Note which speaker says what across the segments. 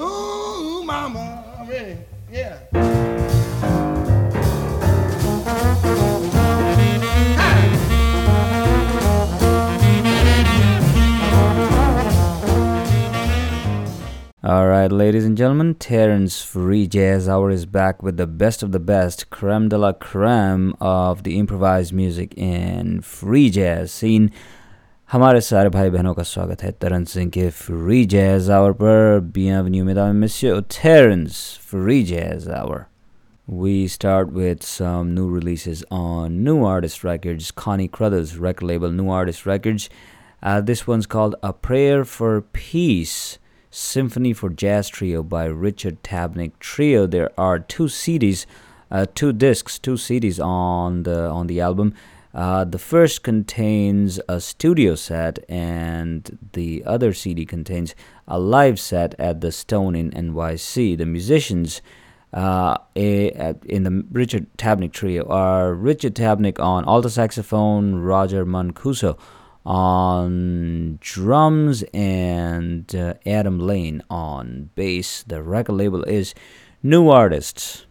Speaker 1: Ooh, mama, I'm ready. Yeah.
Speaker 2: Alright, ladies and gentlemen, Taran's Free Jazz Hour is back with the best of the best, creme de la creme of the improvised music in free jazz scene. हमारे सारे भाई बहनों का स्वागत है तरन सिंह के free jazz hour पर बियनवेन्यू मेदाम मिस्यो Terence free jazz hour We start with some new releases on New Artist Records, Connie Crothers record label New Artist Records. Uh, this one's called A Prayer for Peace. Symphony for Jazz Trio by Richard Tabnik Trio. There are two CDs, uh, two discs, two CDs on the on the album. Uh, the first contains a studio set, and the other CD contains a live set at the Stone in NYC. The musicians uh, a, in the Richard Tabnik Trio are Richard Tabnik on alto saxophone, Roger Mancuso on drums and uh, Adam Lane on bass. The record label is New Artists.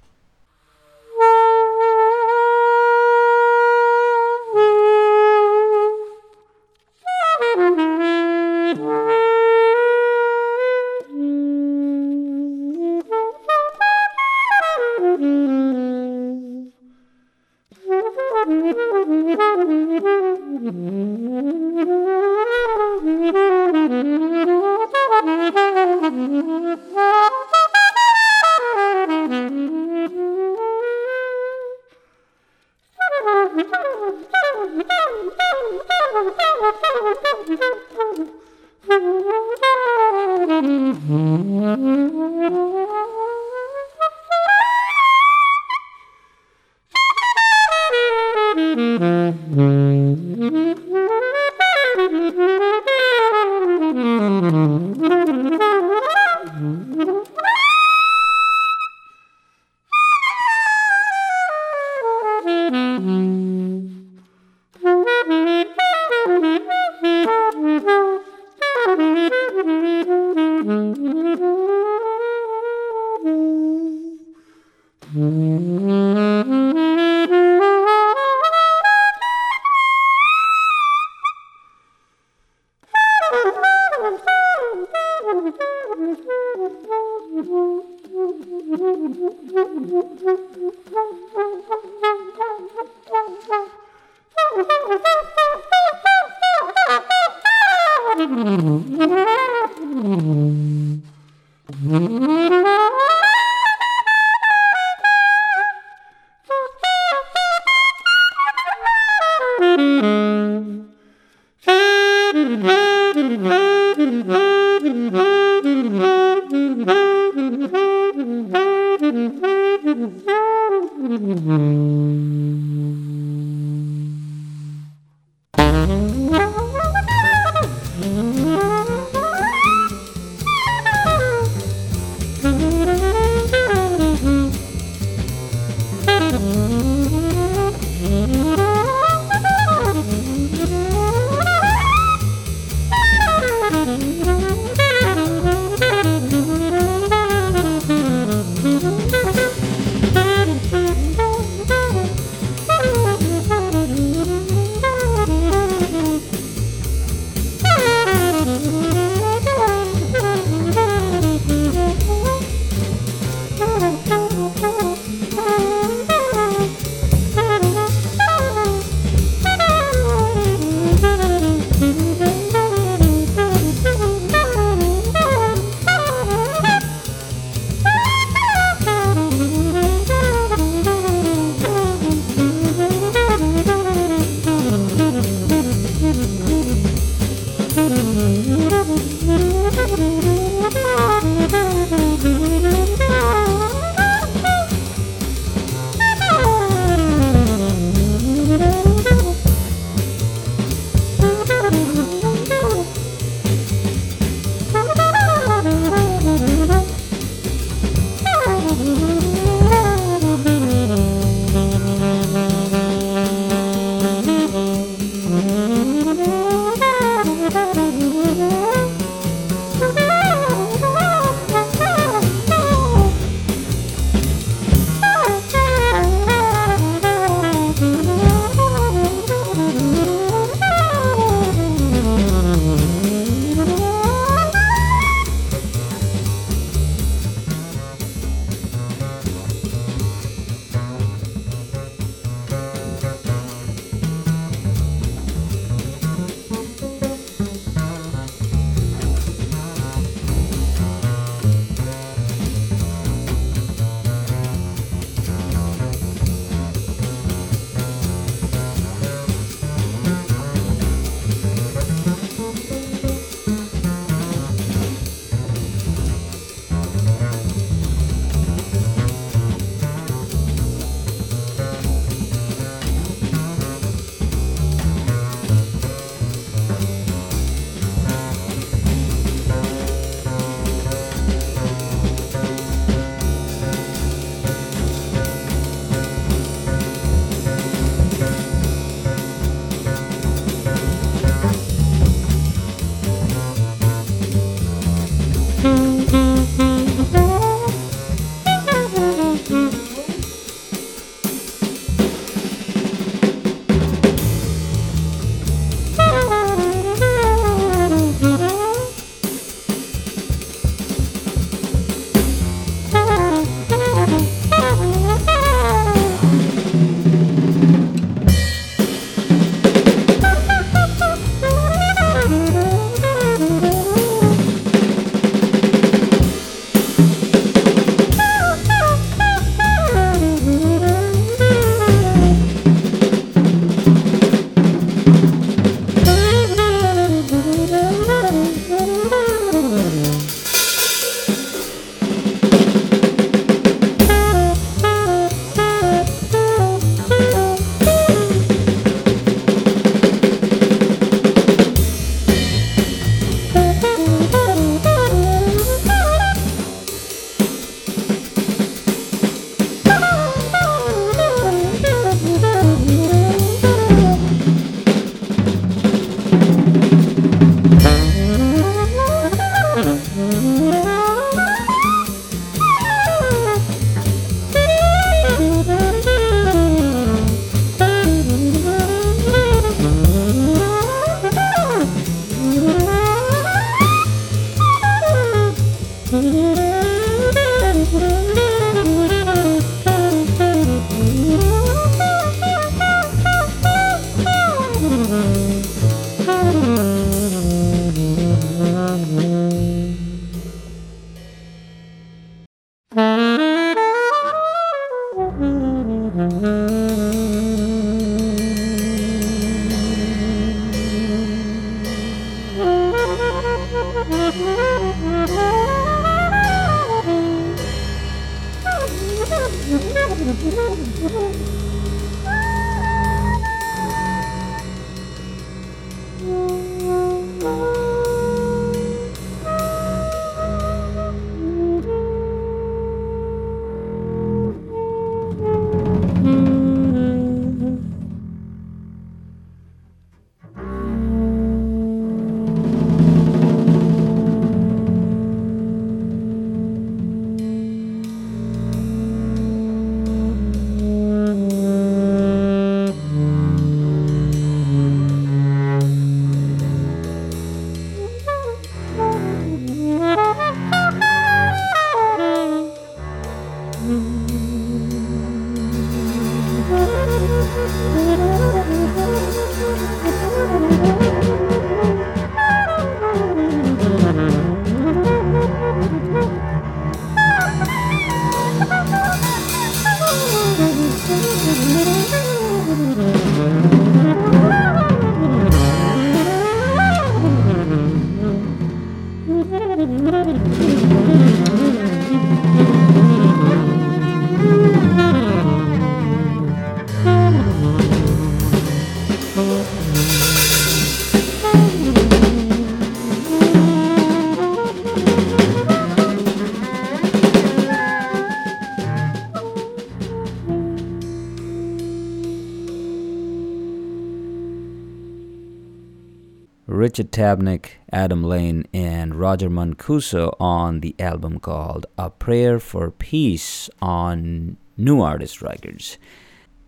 Speaker 2: Richard Tabnik, Adam Lane, and Roger Mancuso on the album called A Prayer for Peace on New Artist Records.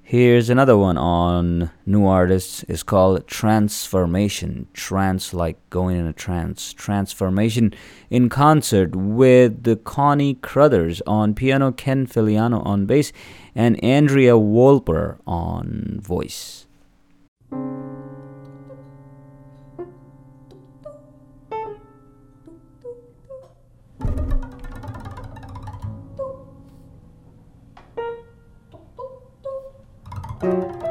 Speaker 2: Here's another one on New Artists. It's called Transformation. Trance like going in a trance. Transformation in concert with the Connie Crothers on piano, Ken Filiano on bass, and Andrea Wolper on voice.
Speaker 3: Música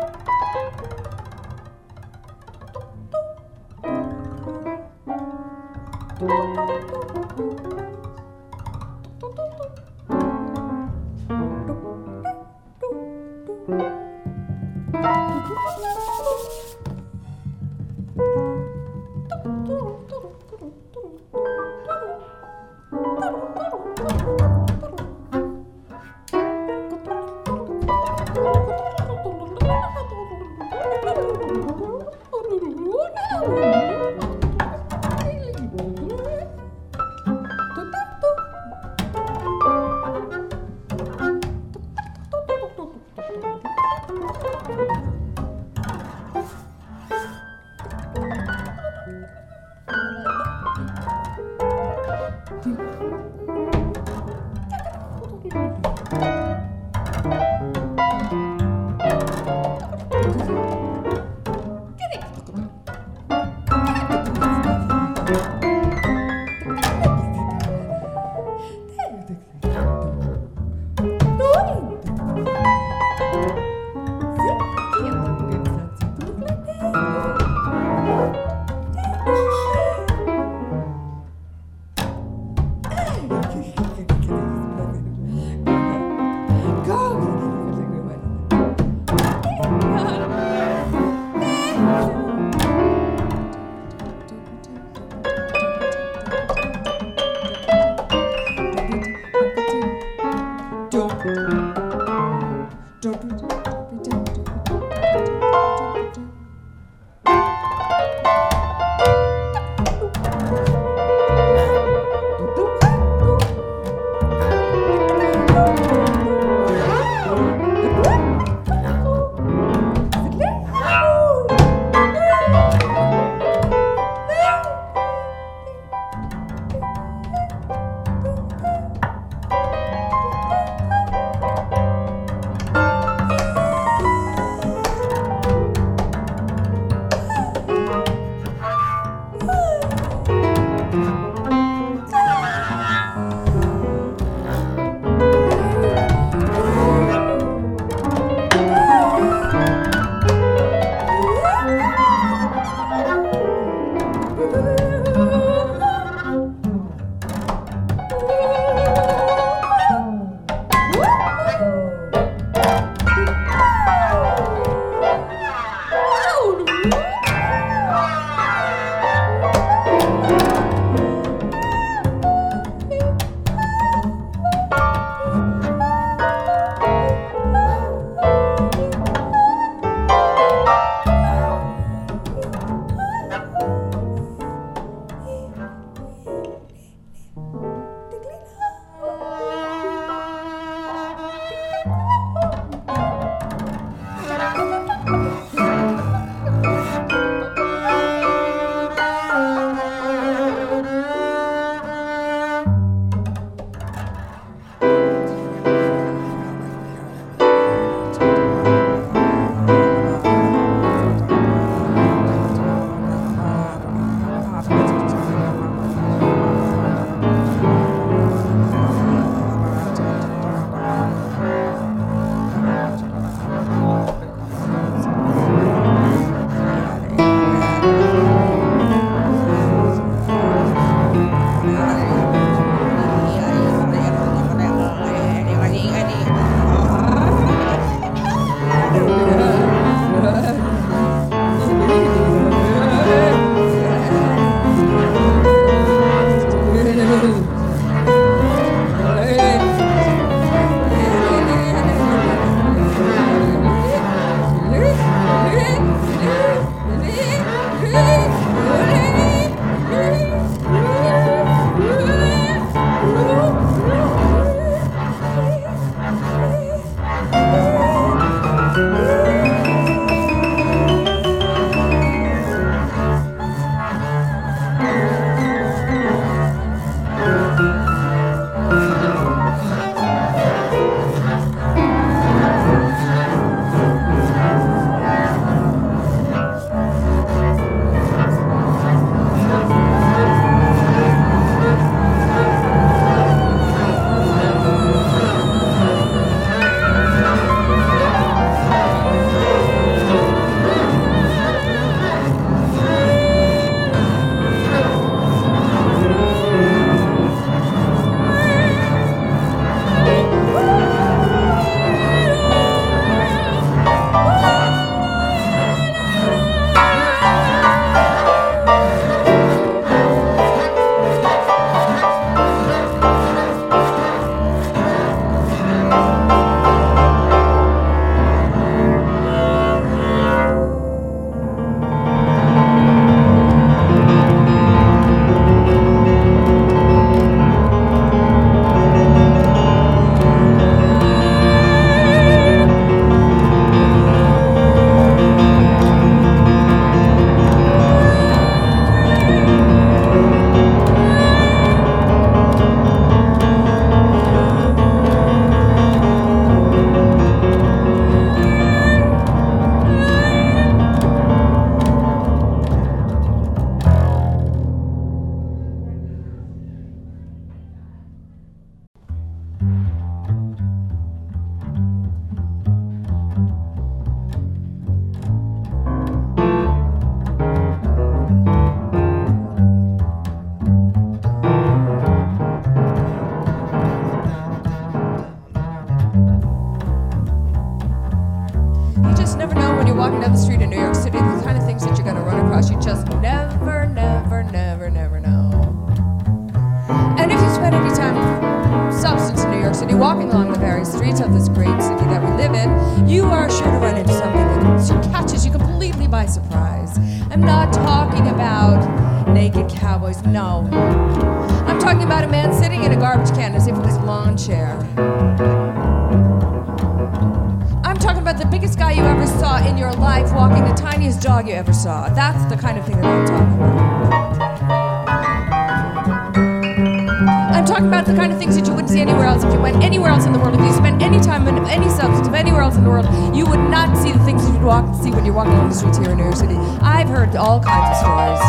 Speaker 3: all kinds of stories.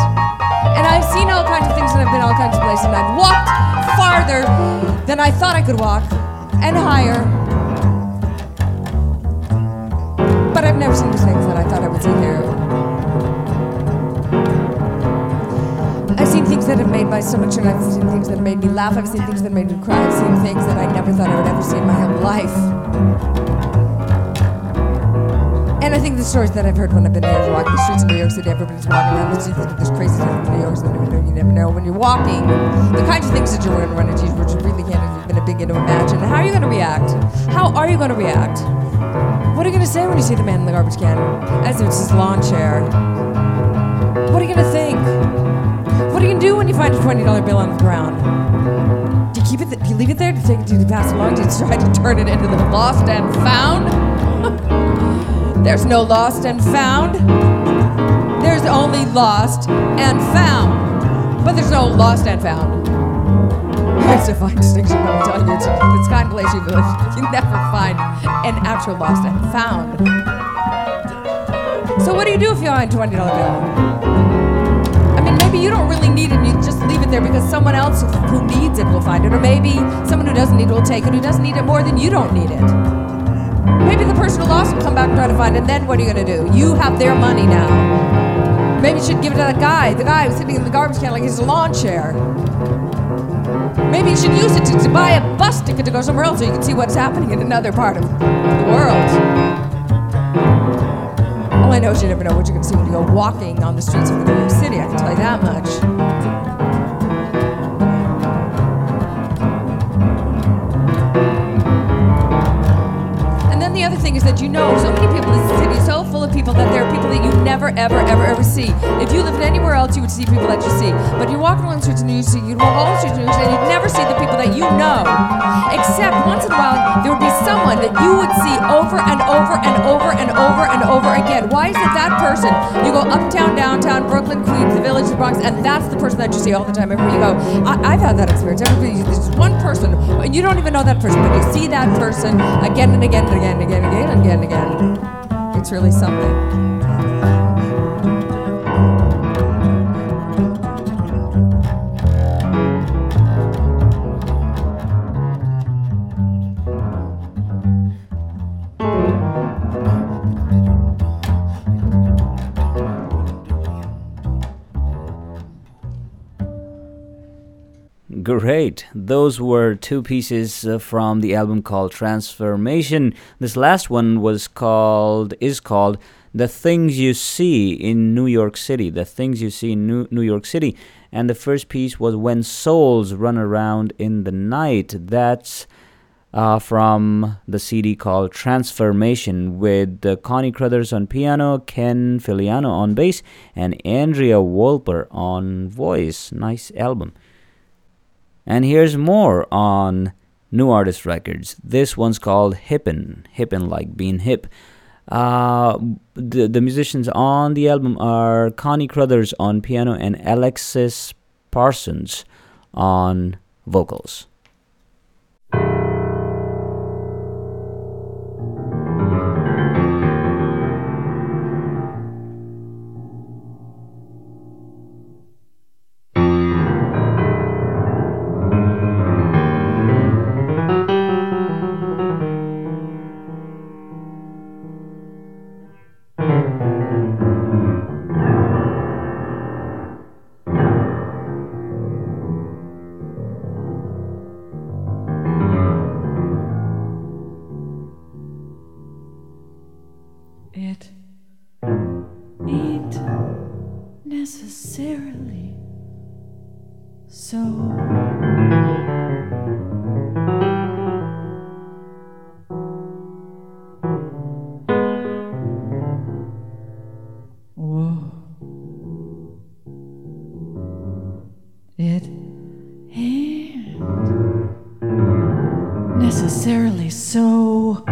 Speaker 3: And I've seen all kinds of things and I've been all kinds of places and I've walked farther than I thought I could walk and higher. But I've never seen the things that I thought I would see here. I've seen things that have made my stomach turn. I've seen things that have made me laugh. I've seen things that made me cry. I've seen things that I never thought I would ever see in my whole life. And I think the stories that I've heard when I've been there, walking the streets of New York City, everybody's walking around the streets, there's crazy stuff in New York City, you never know. When you're walking, the kinds of things that you're going to run into, which you really can't even begin to imagine. How are you going to react? How are you going to react? What are you going to say when you see the man in the garbage can? As if it's his lawn chair. What are you going to think? What are you going to do when you find a $20 bill on the ground? Do you keep it, th- do you leave it there? Do you take it, do you pass along? Do you try to turn it into the lost and found? There's no lost and found. There's only lost and found. But there's no lost and found. It's a fine distinction, I'm telling you, it's, kind of place you. You never find an actual lost and found. So what do you do if you find a $20 bill? I mean, maybe you don't really need it and you just leave it there because someone else who needs it will find it. Or maybe someone who doesn't need it will take it, who doesn't need it more than you don't need it. Maybe the person who lost will come back and try to find it, and then what are you going to do? You have their money now. Maybe you should give it to that guy, the guy who's sitting in the garbage can like he's a lawn chair. Maybe you should use it to, to buy a bus ticket to go somewhere else so you can see what's happening in another part of the world. All I know is you never know what you're going to see when you go walking on the streets of New York City. I can tell you that much. Is that you know so many people is full of people that there are people that you never, ever, ever, ever see. If you lived anywhere else, you would see people that you see. But you're walking along the streets and you see, you'd walk all the streets of New York City, and you'd never see the people that you know. Except once in a while, there would be someone that you would see over and over and over and over and over again. Why is it that person? You go uptown, downtown, Brooklyn, Queens, the Village, the Bronx, and that's the person that you see all the time everywhere you go. I, I've had that experience. There's one person, and you don't even know that person, but you see that person again and again and again and again and again and again and again. It's really something.
Speaker 2: Great. Those were two pieces uh, from the album called Transformation. This last one was called is called The Things You See in New York City. The Things You See in New, New York City. And the first piece was When Souls Run Around in the Night. That's uh, from the CD called Transformation with uh, Connie Crothers on piano, Ken Filiano on bass, and Andrea Wolper on voice. Nice album. And here's more on New Artist Records. This one's called Hippin', Hippin' like being hip. Uh, the, the musicians on the album are Connie Crothers on piano and Alexis Parsons on vocals. so. Whoa.
Speaker 4: It ain't necessarily so.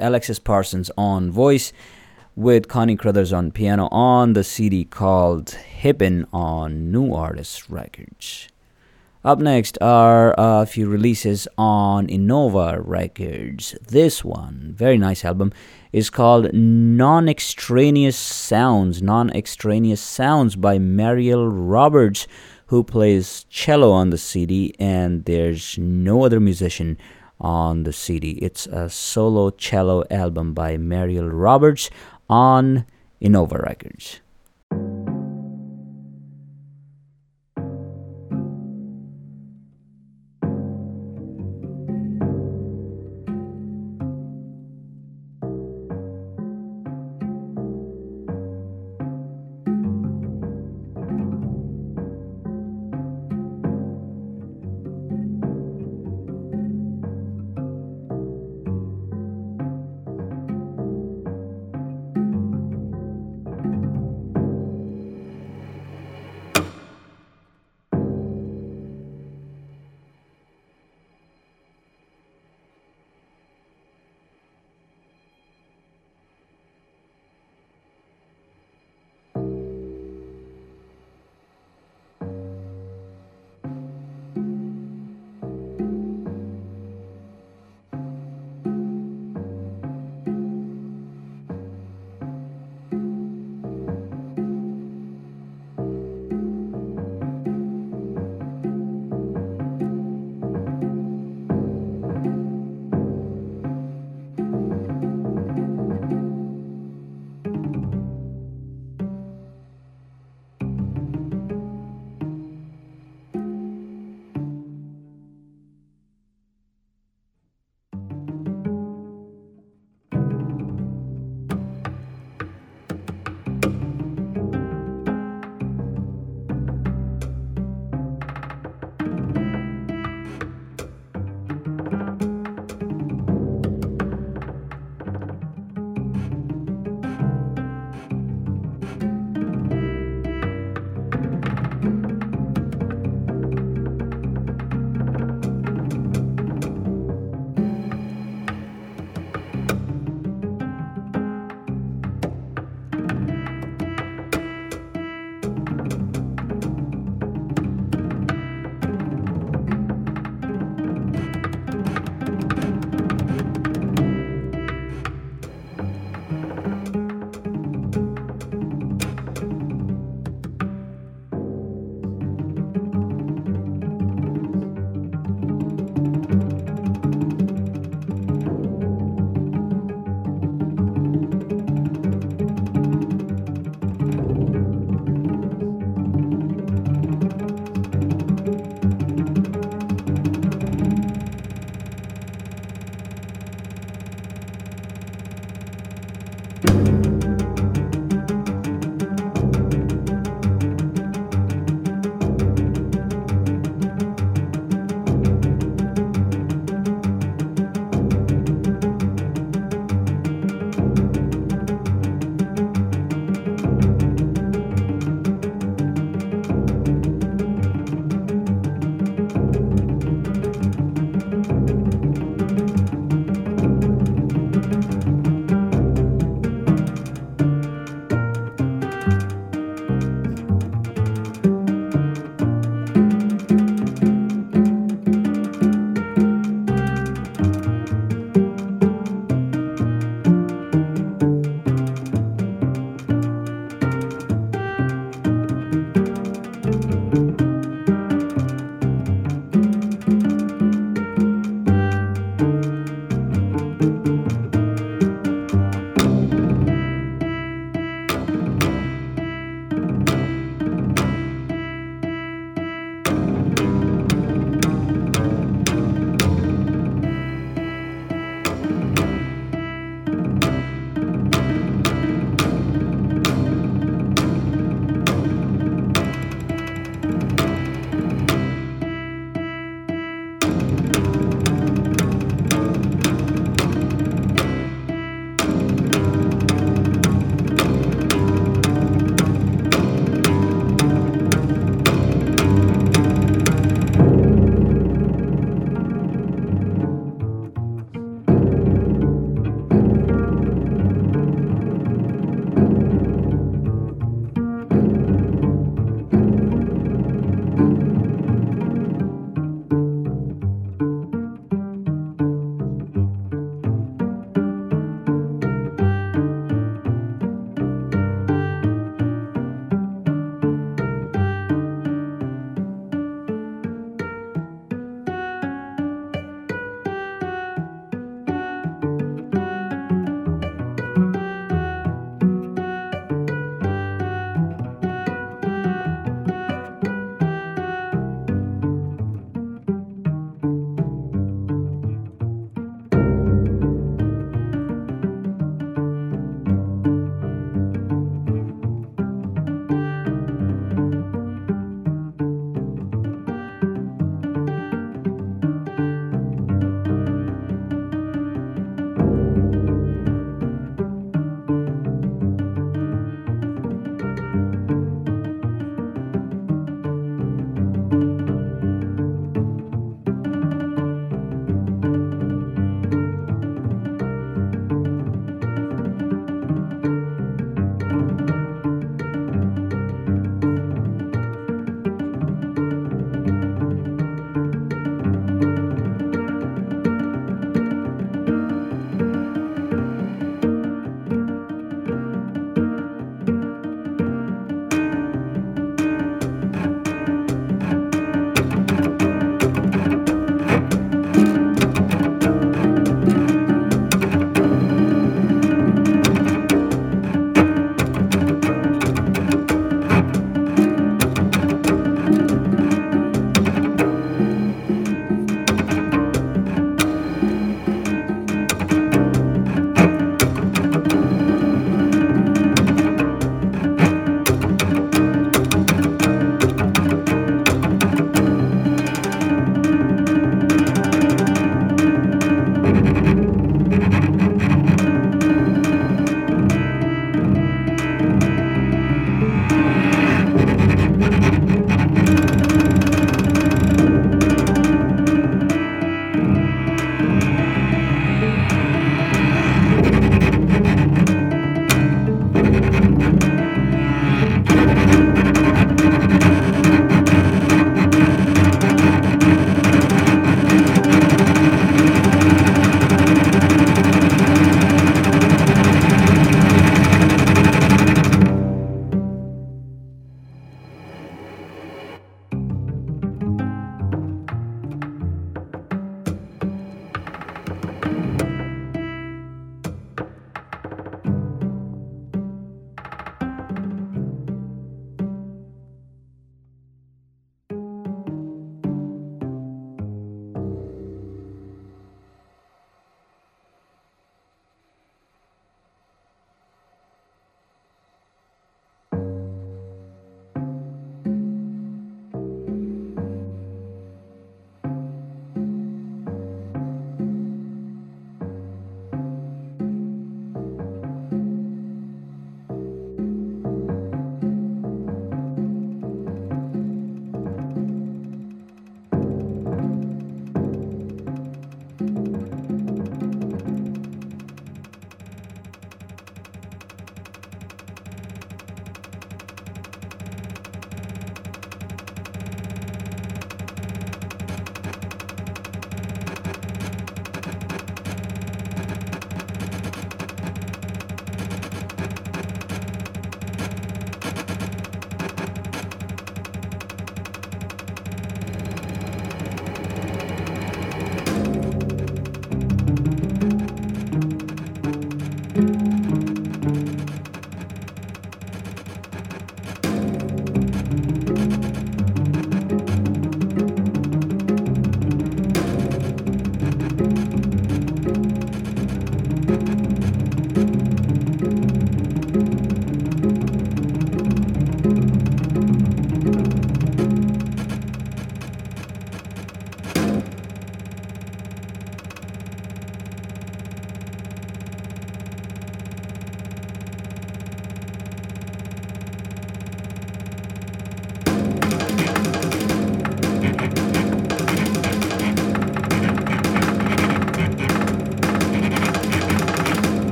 Speaker 2: Alexis Parsons on voice with Connie Crothers on piano on the CD called Hippin' on New Artist Records. Up next are a few releases on Innova Records. This one, very nice album, is called Non Extraneous Sounds. Non Extraneous Sounds by Mariel Roberts, who plays cello on the CD, and there's no other musician on the CD. It's a solo cello album by Mariel Roberts on Innova Records.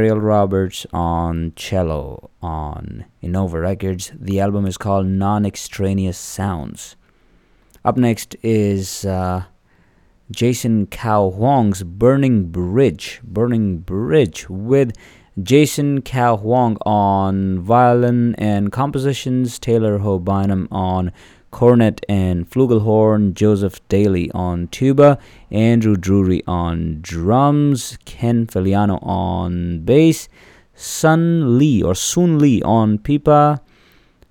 Speaker 2: Mariel Roberts on cello on Innova Records. The album is called Non Extraneous Sounds. Up next is uh, Jason Kao Hwang's Burning Bridge. Burning Bridge with Jason Kao Hwang on violin and compositions, Taylor Ho Bynum on cornet and flugelhorn, Joseph Daley on tuba, Andrew Drury on drums, Ken Filiano on bass, Sun Li or Sun Li on pipa,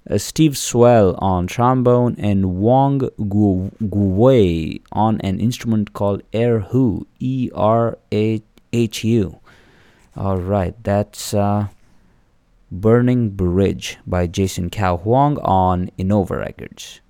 Speaker 2: uh, Steve Swell on trombone, and Wang Guowei on an instrument called Erhu, E R H U. All right, that's uh, Burning Bridge by Jason Kao Hwang on Innova Records.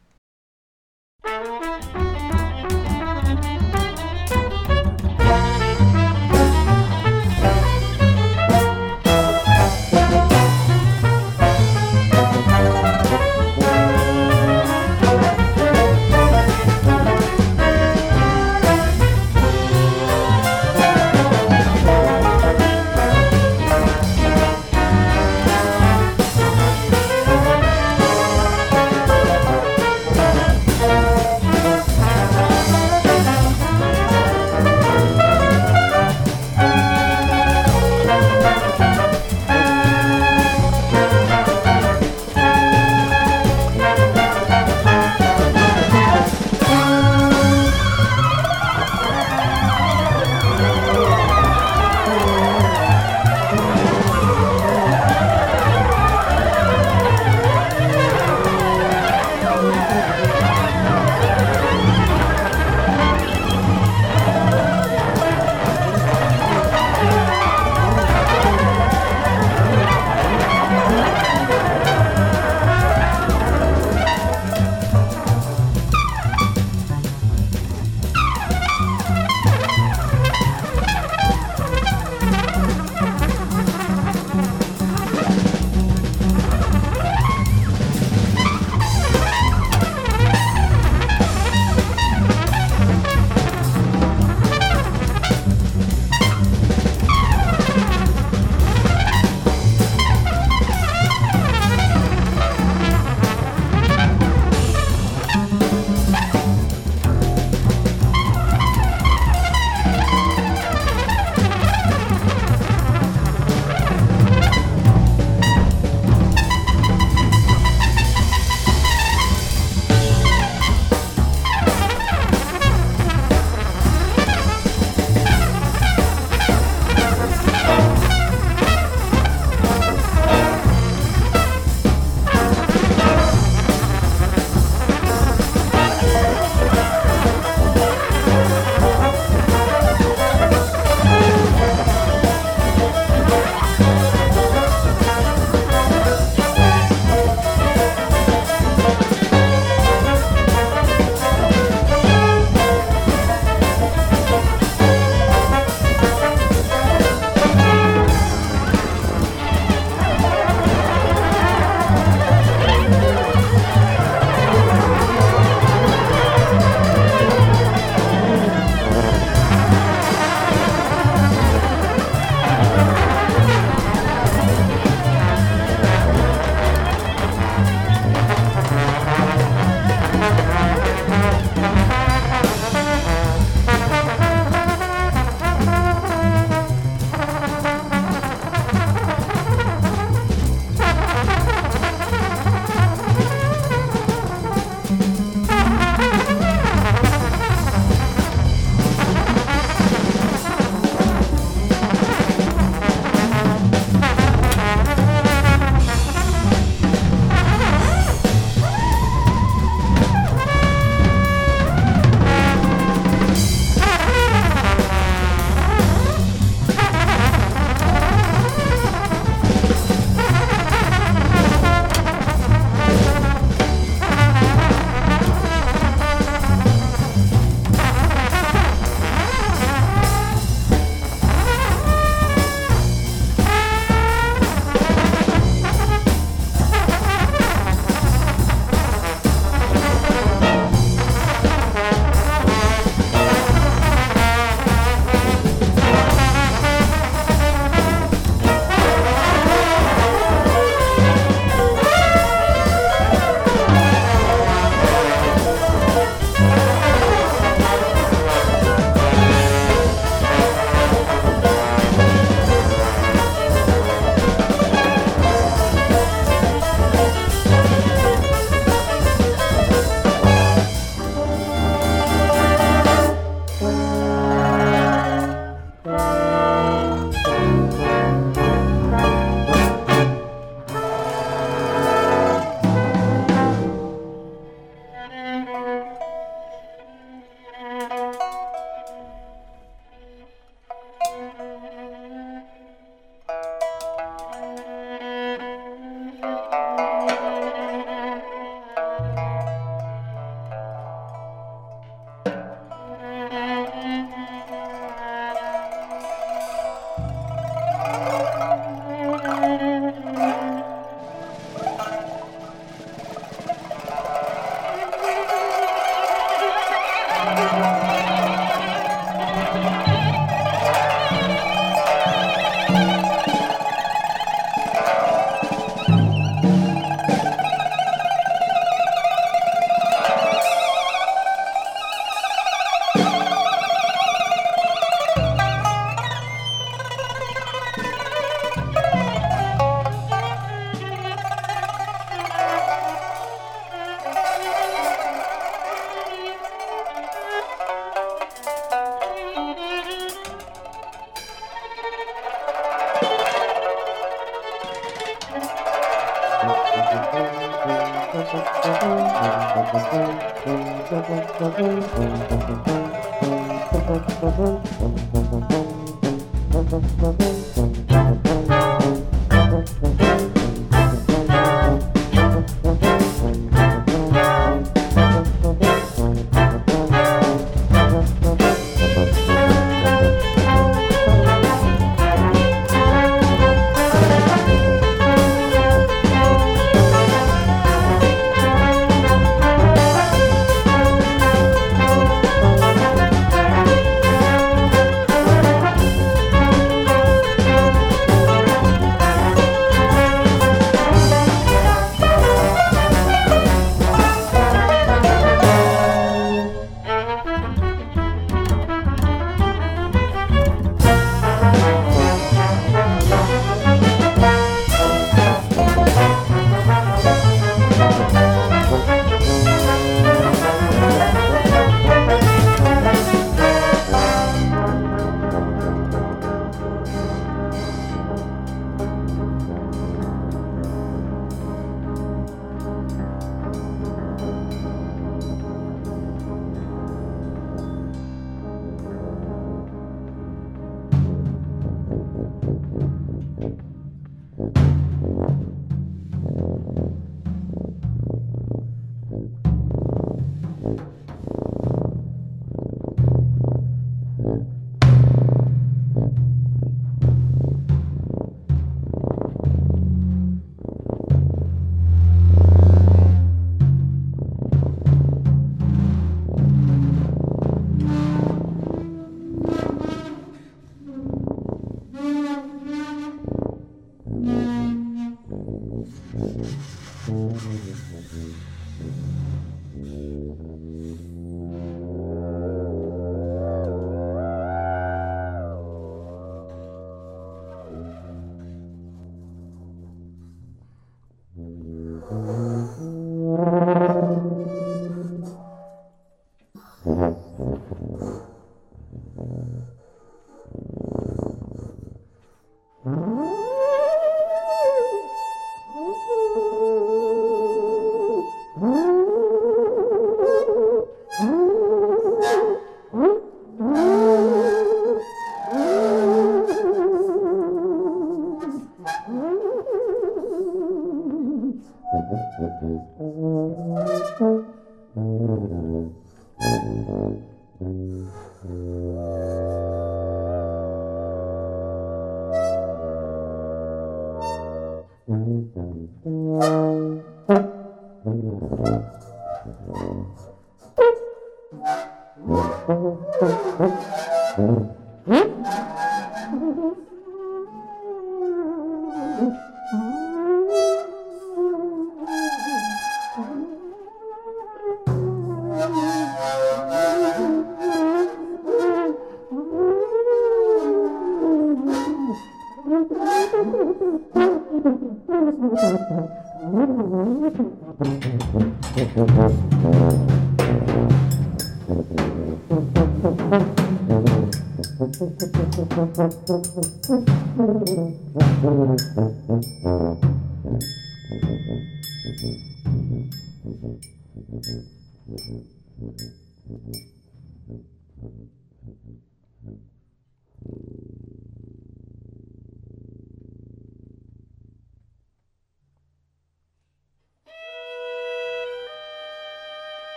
Speaker 2: Thank you.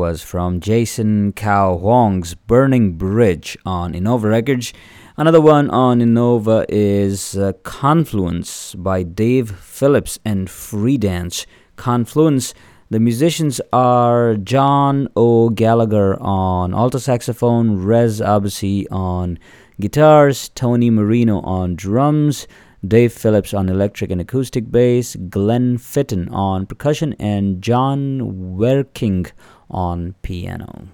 Speaker 2: Was from Jason Kao Hwang's Burning Bridge on Innova Records. Another one on Innova is uh, Confluence by Dave Phillips and Free Dance. Confluence The musicians are John O'Gallagher on alto saxophone, Rez Abbasi on guitars, Tony Moreno on drums, Dave Phillips on electric and acoustic bass, Glenn Fitton on percussion, and John Werking on piano.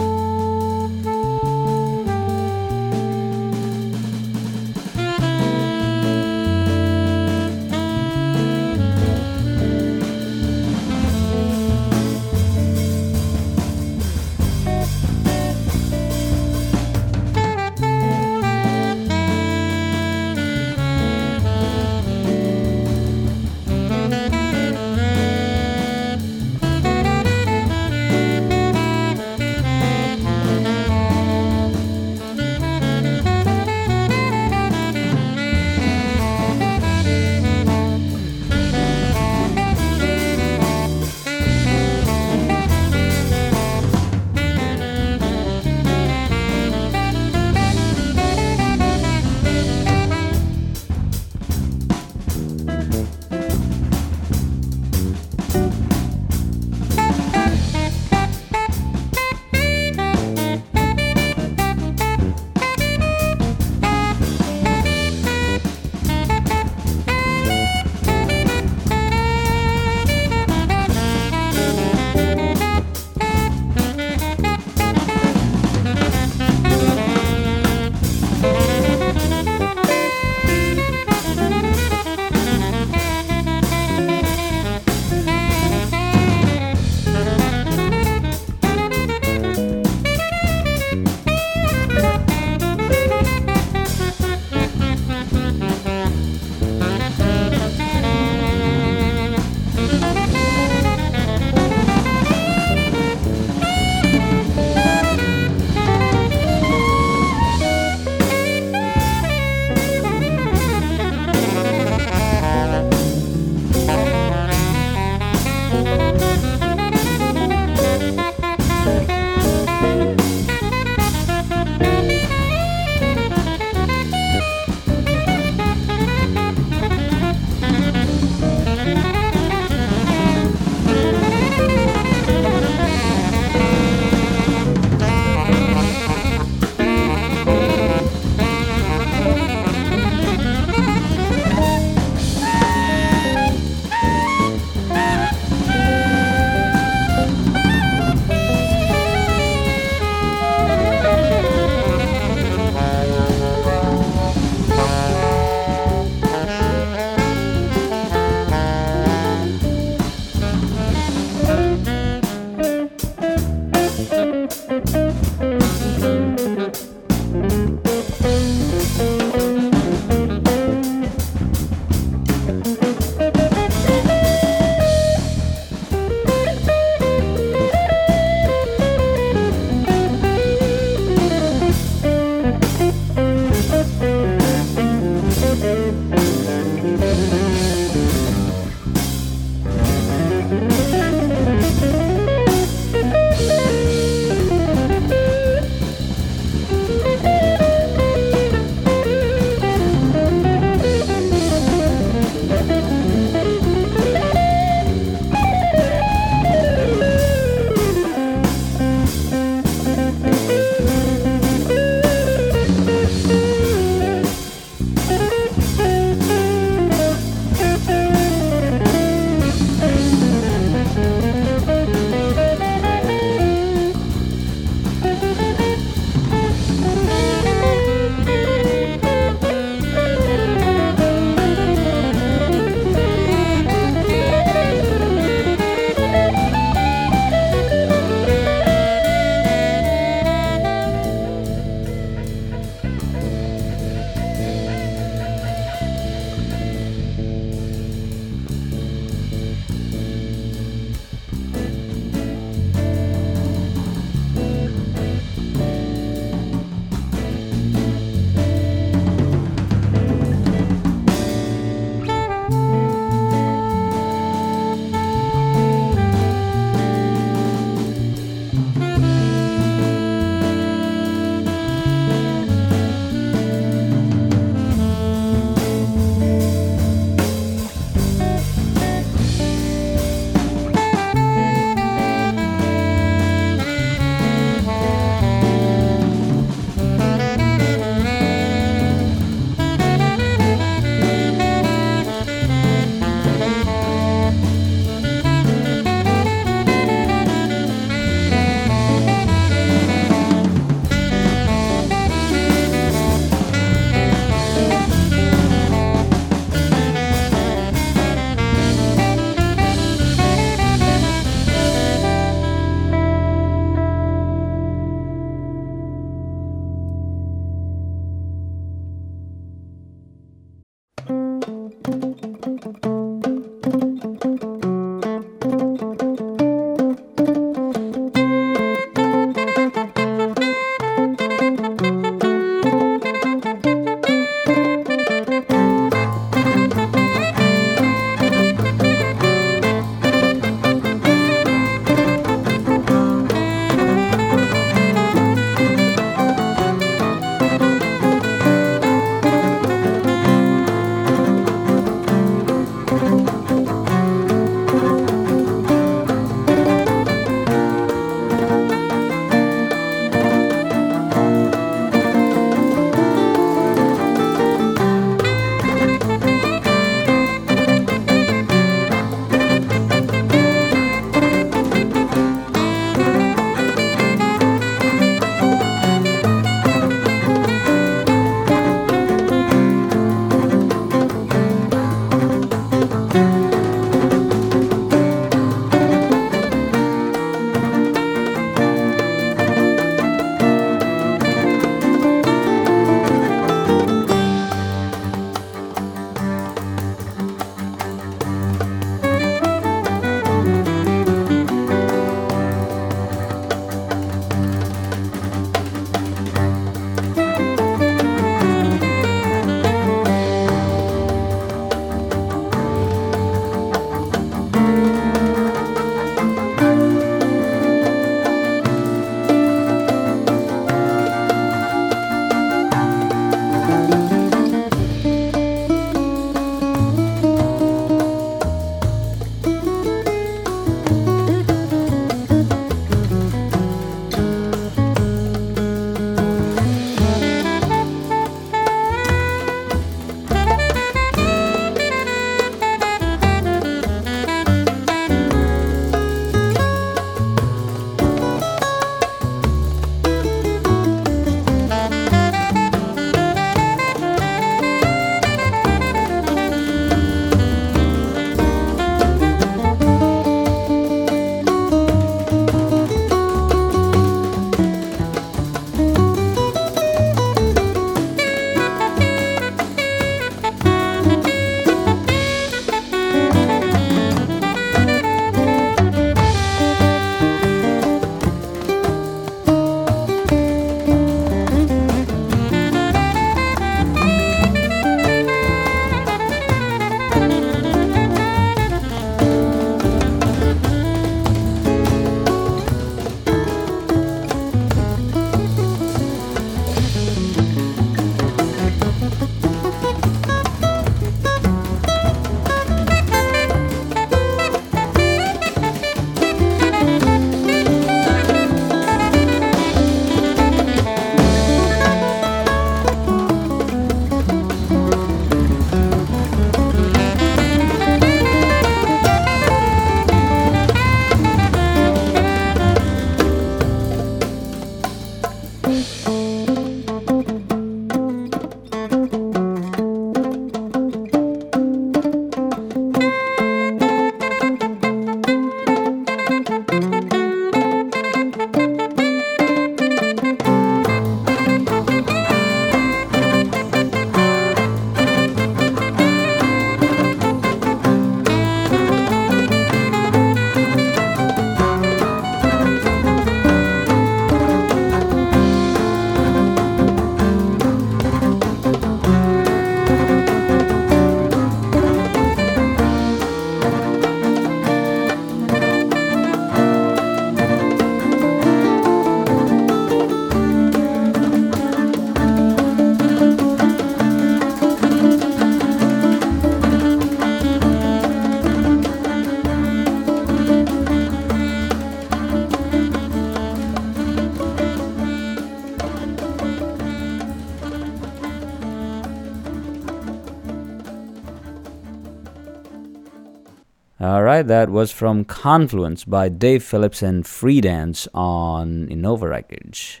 Speaker 2: Right, that was from Confluence by Dave Phillips and Freedance on Innova Records.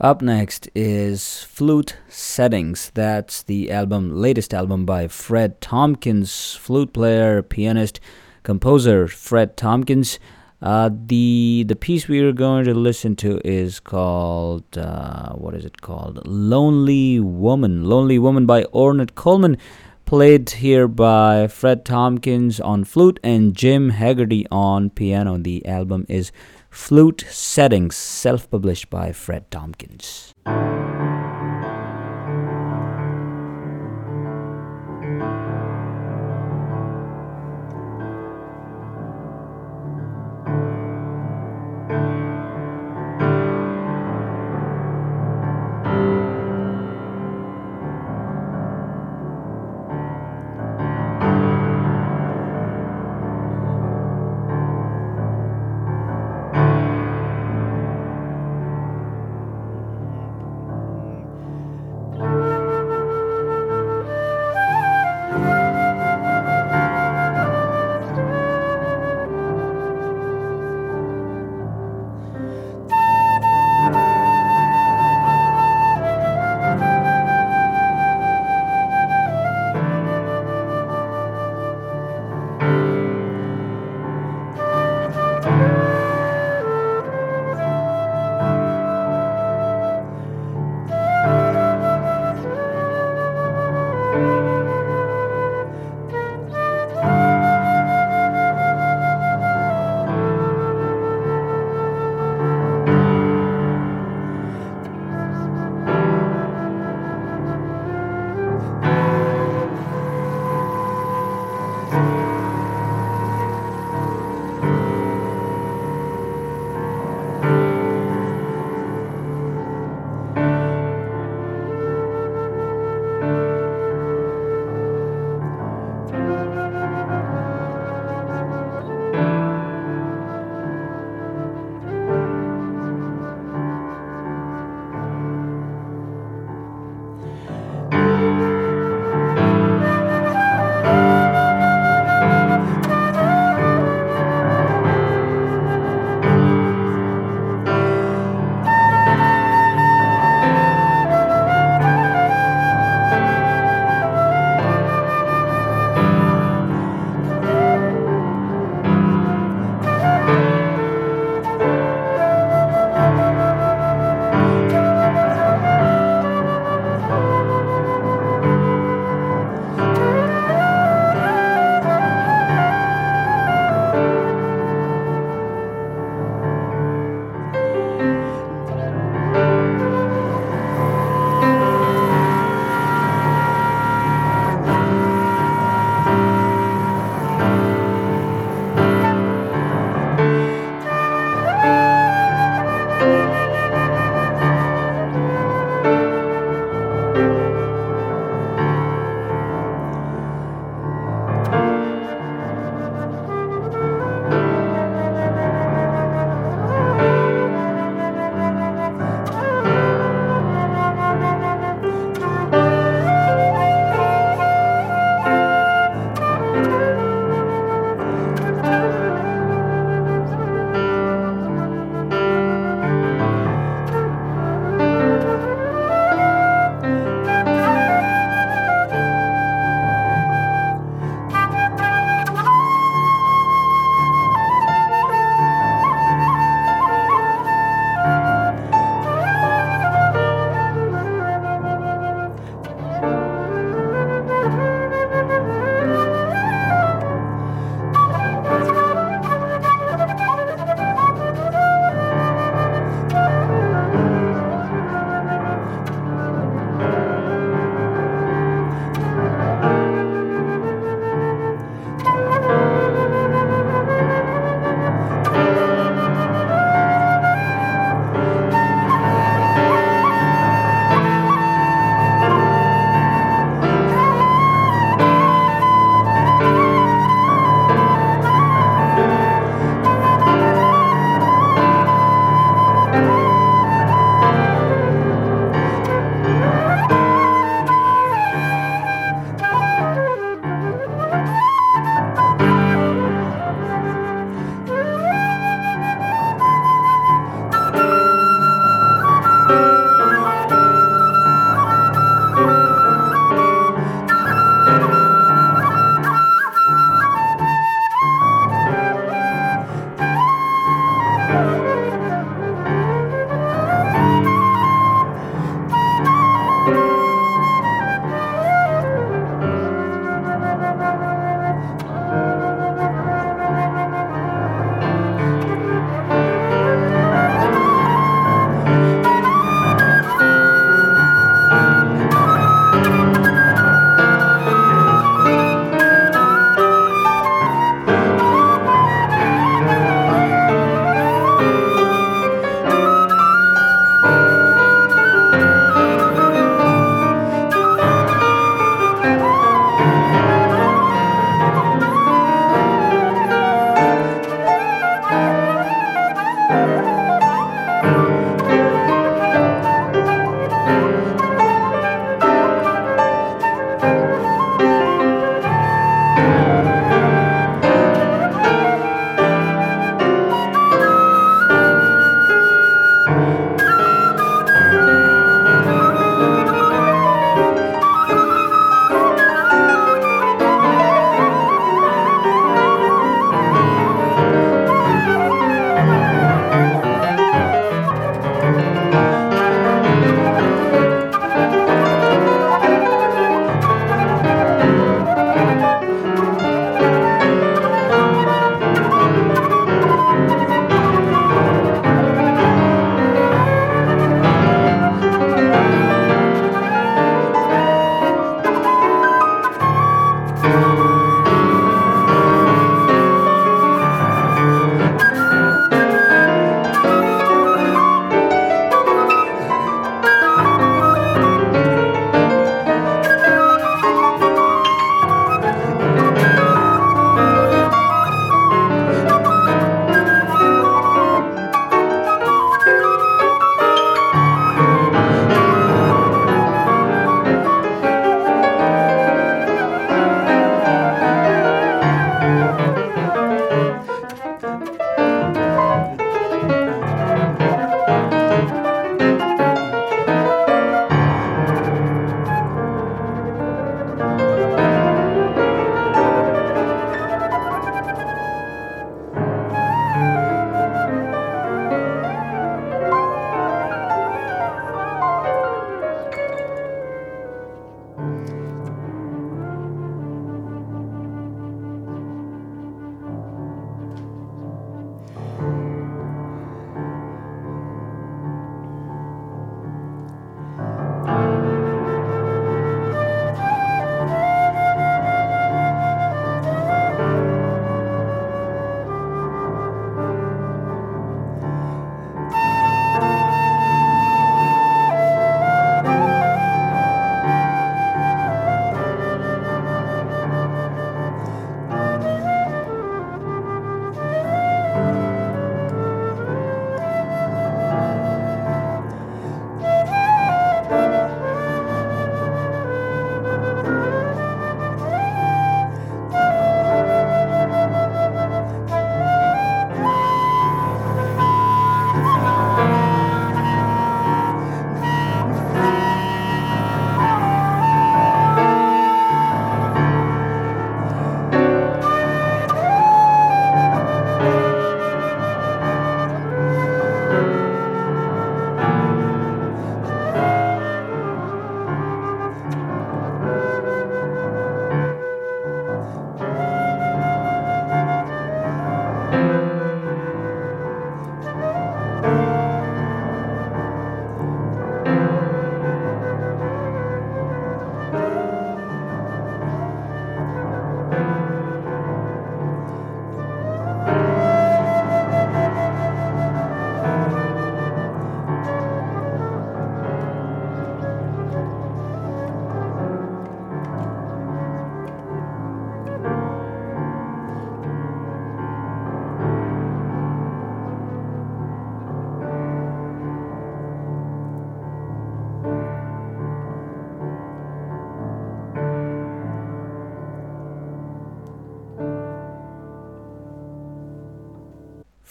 Speaker 2: Up next is Flute Settings. That's the album, latest album by Fred Tompkins, flute player, pianist, composer Fred Tompkins. Uh, the the piece we are going to listen to is called uh, what is it called? Lonely Woman. Lonely Woman by Ornette Coleman, played here by Fred Tompkins on flute and Jim Haggerty on piano. The album is Flute Settings, self published by Fred Tompkins.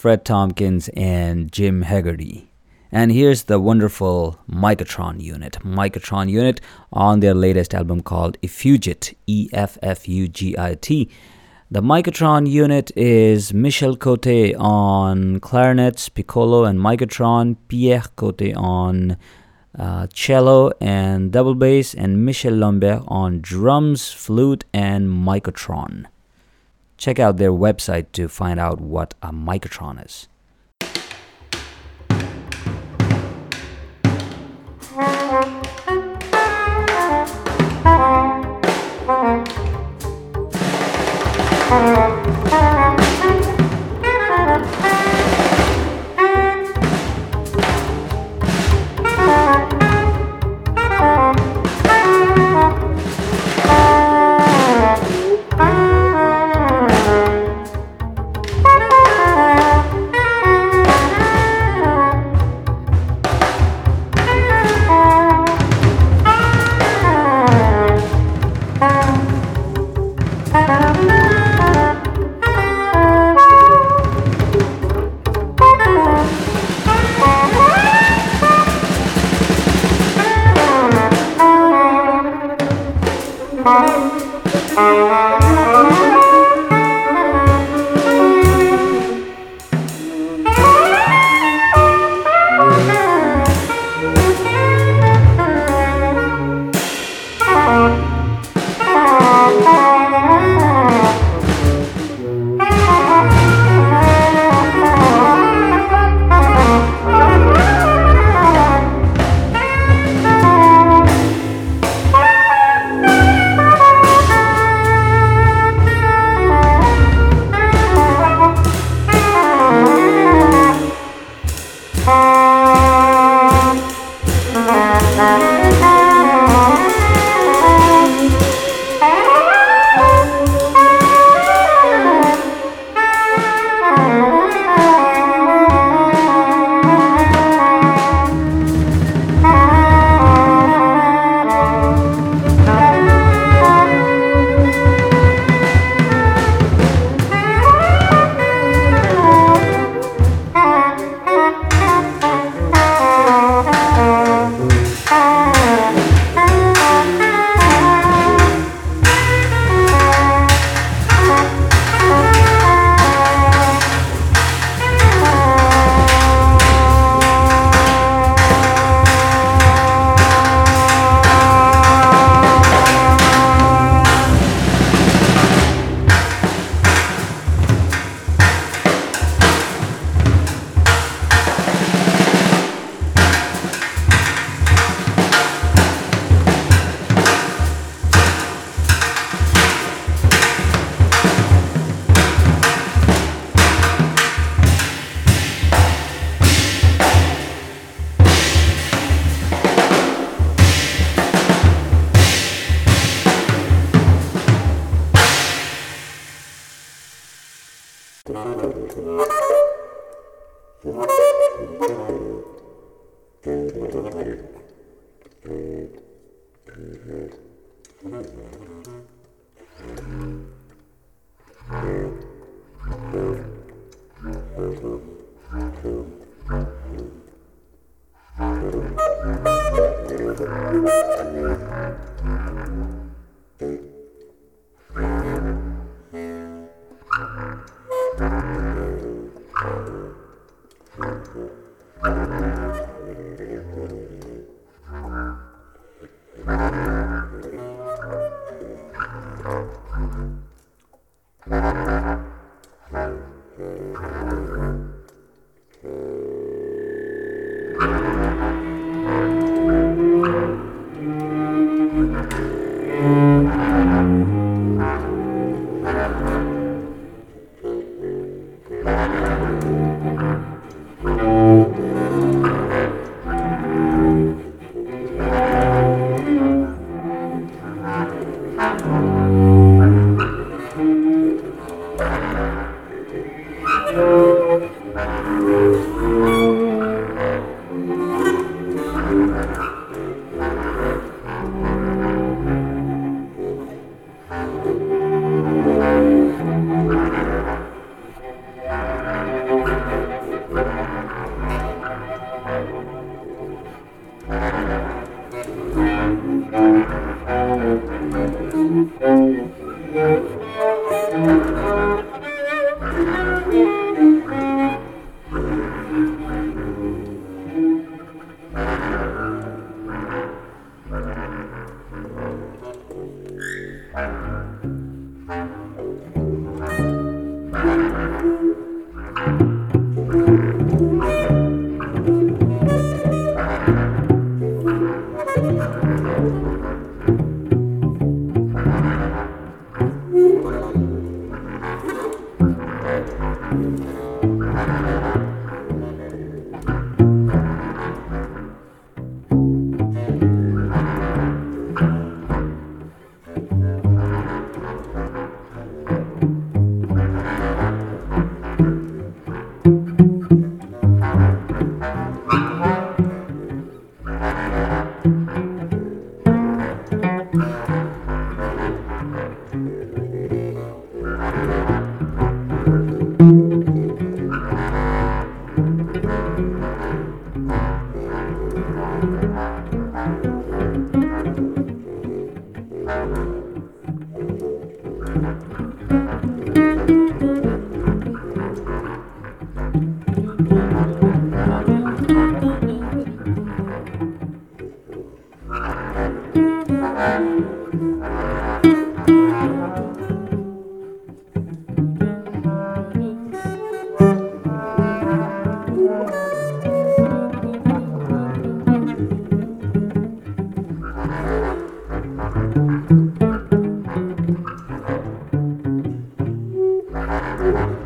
Speaker 2: Fred Tompkins and Jim Hegarty. And here's the wonderful Micatron unit. Micatron unit on their latest album called Effugit, E F F U G I T. The Micatron unit is Michel Cote on clarinets, piccolo, and Micatron, Pierre Cote on uh, cello and double bass, and Michel Lambert on drums, flute, and Micatron. Check out their website to find out what a microtron is.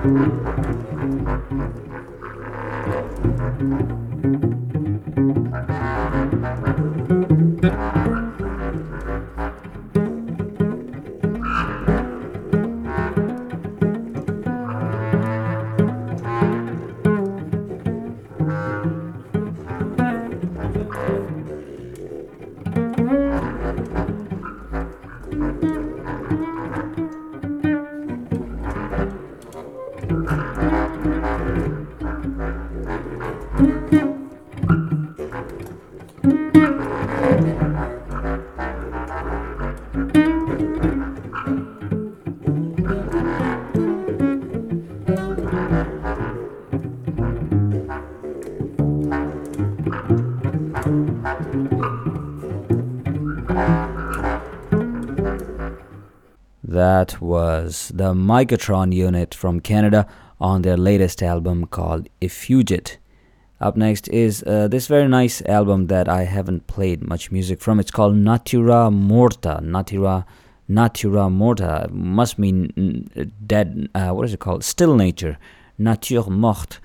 Speaker 2: That the Microtron unit from Canada on their latest album called Effugit. Up next is uh, this very nice album that I haven't played much music from. It's called Natura Morta. Natura Natura Morta must mean mm, dead. Uh, what is it called? Still nature. Nature morte.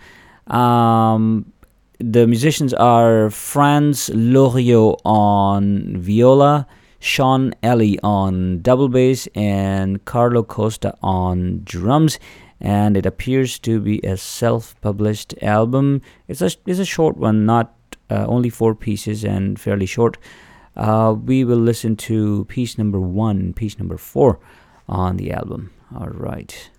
Speaker 2: Um, the musicians are Frantz Loriot on viola, Sean Ali on double bass, and Carlo Costa on drums. And it appears to be a self-published album. It's a it's a short one, not uh, only four pieces and fairly short. Uh, we will listen to piece number one, piece number four on the album. All right.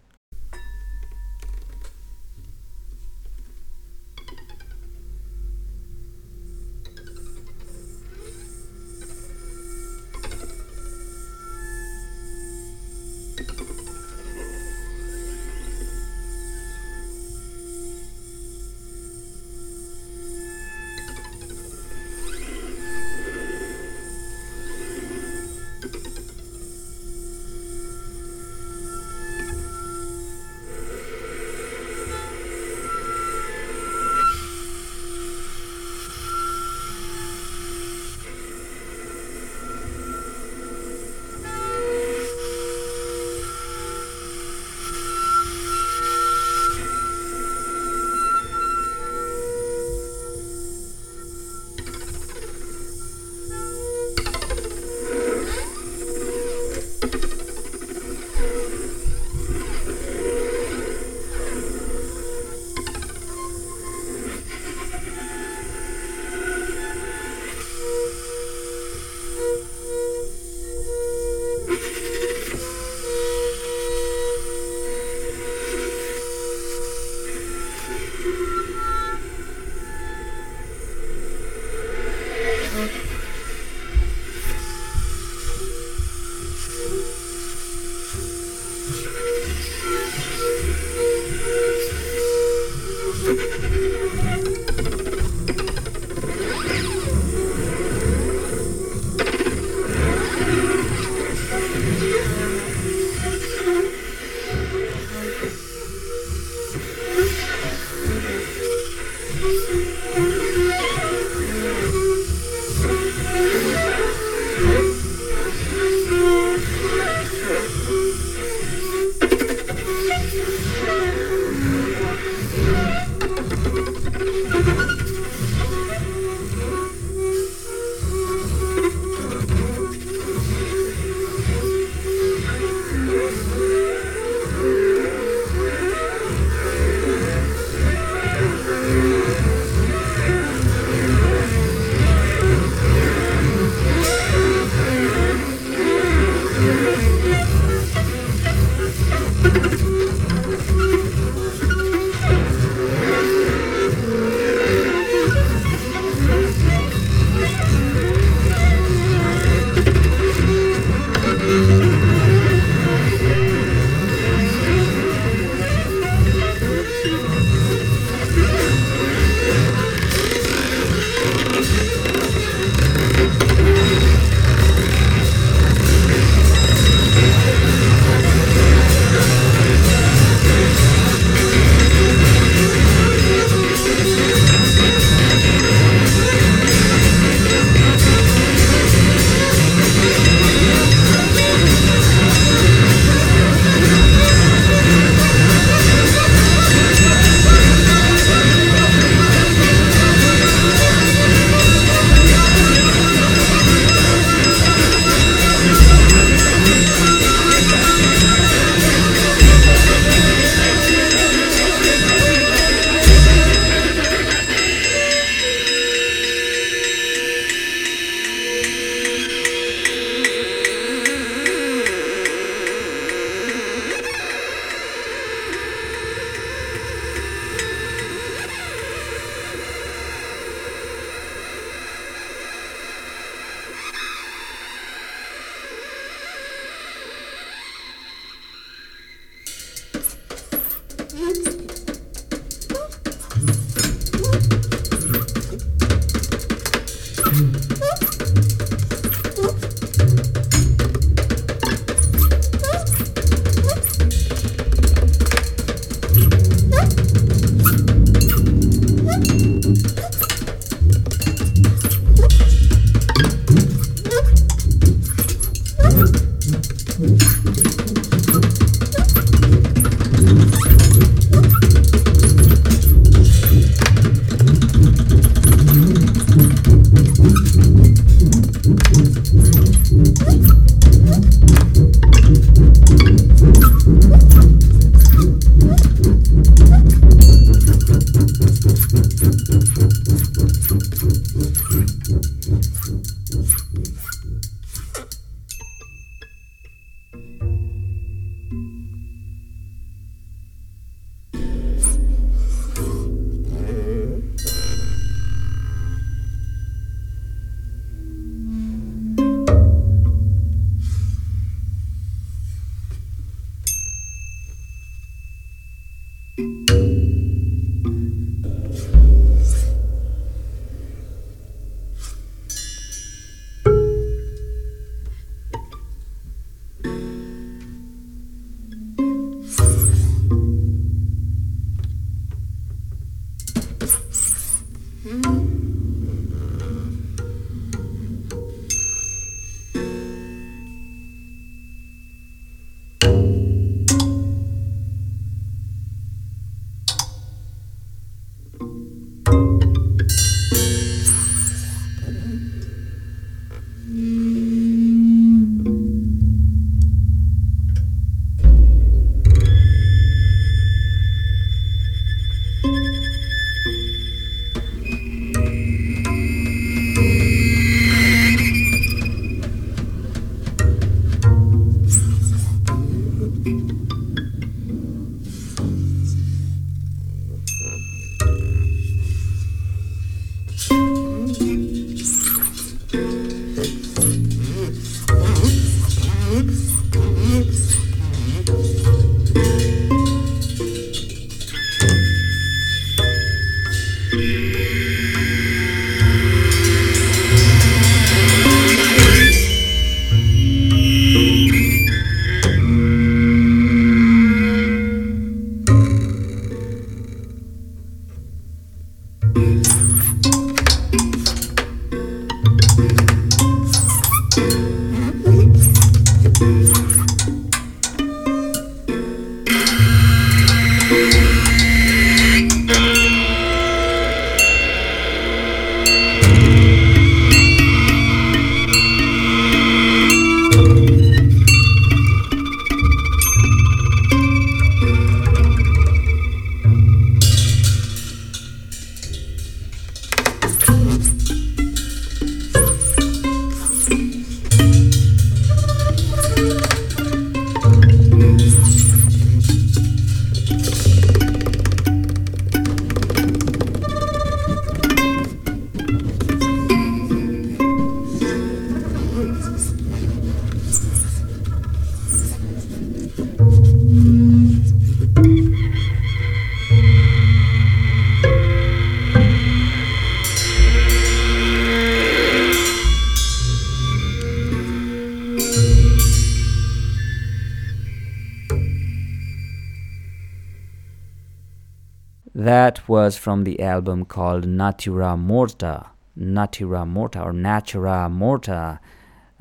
Speaker 2: Was from the album called Natura Morta. Natura Morta or Natura Morta,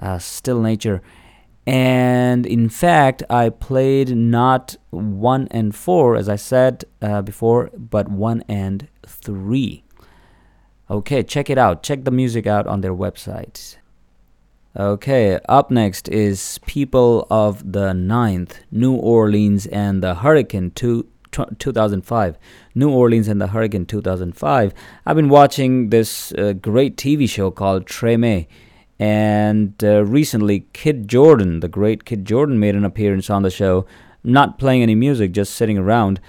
Speaker 2: uh, Still Nature. And in fact, I played not 1 and 4, as I said uh, before, but 1 and 3. Okay, check it out. Check the music out on their website. Okay, up next is People of the Ninth, New Orleans and the Hurricane 2, 2005. New Orleans and the Hurricane 2005. I've been watching this uh, great TV show called Treme. And uh, recently, Kid Jordan, the great Kid Jordan, made an appearance on the show, not playing any music, just sitting around.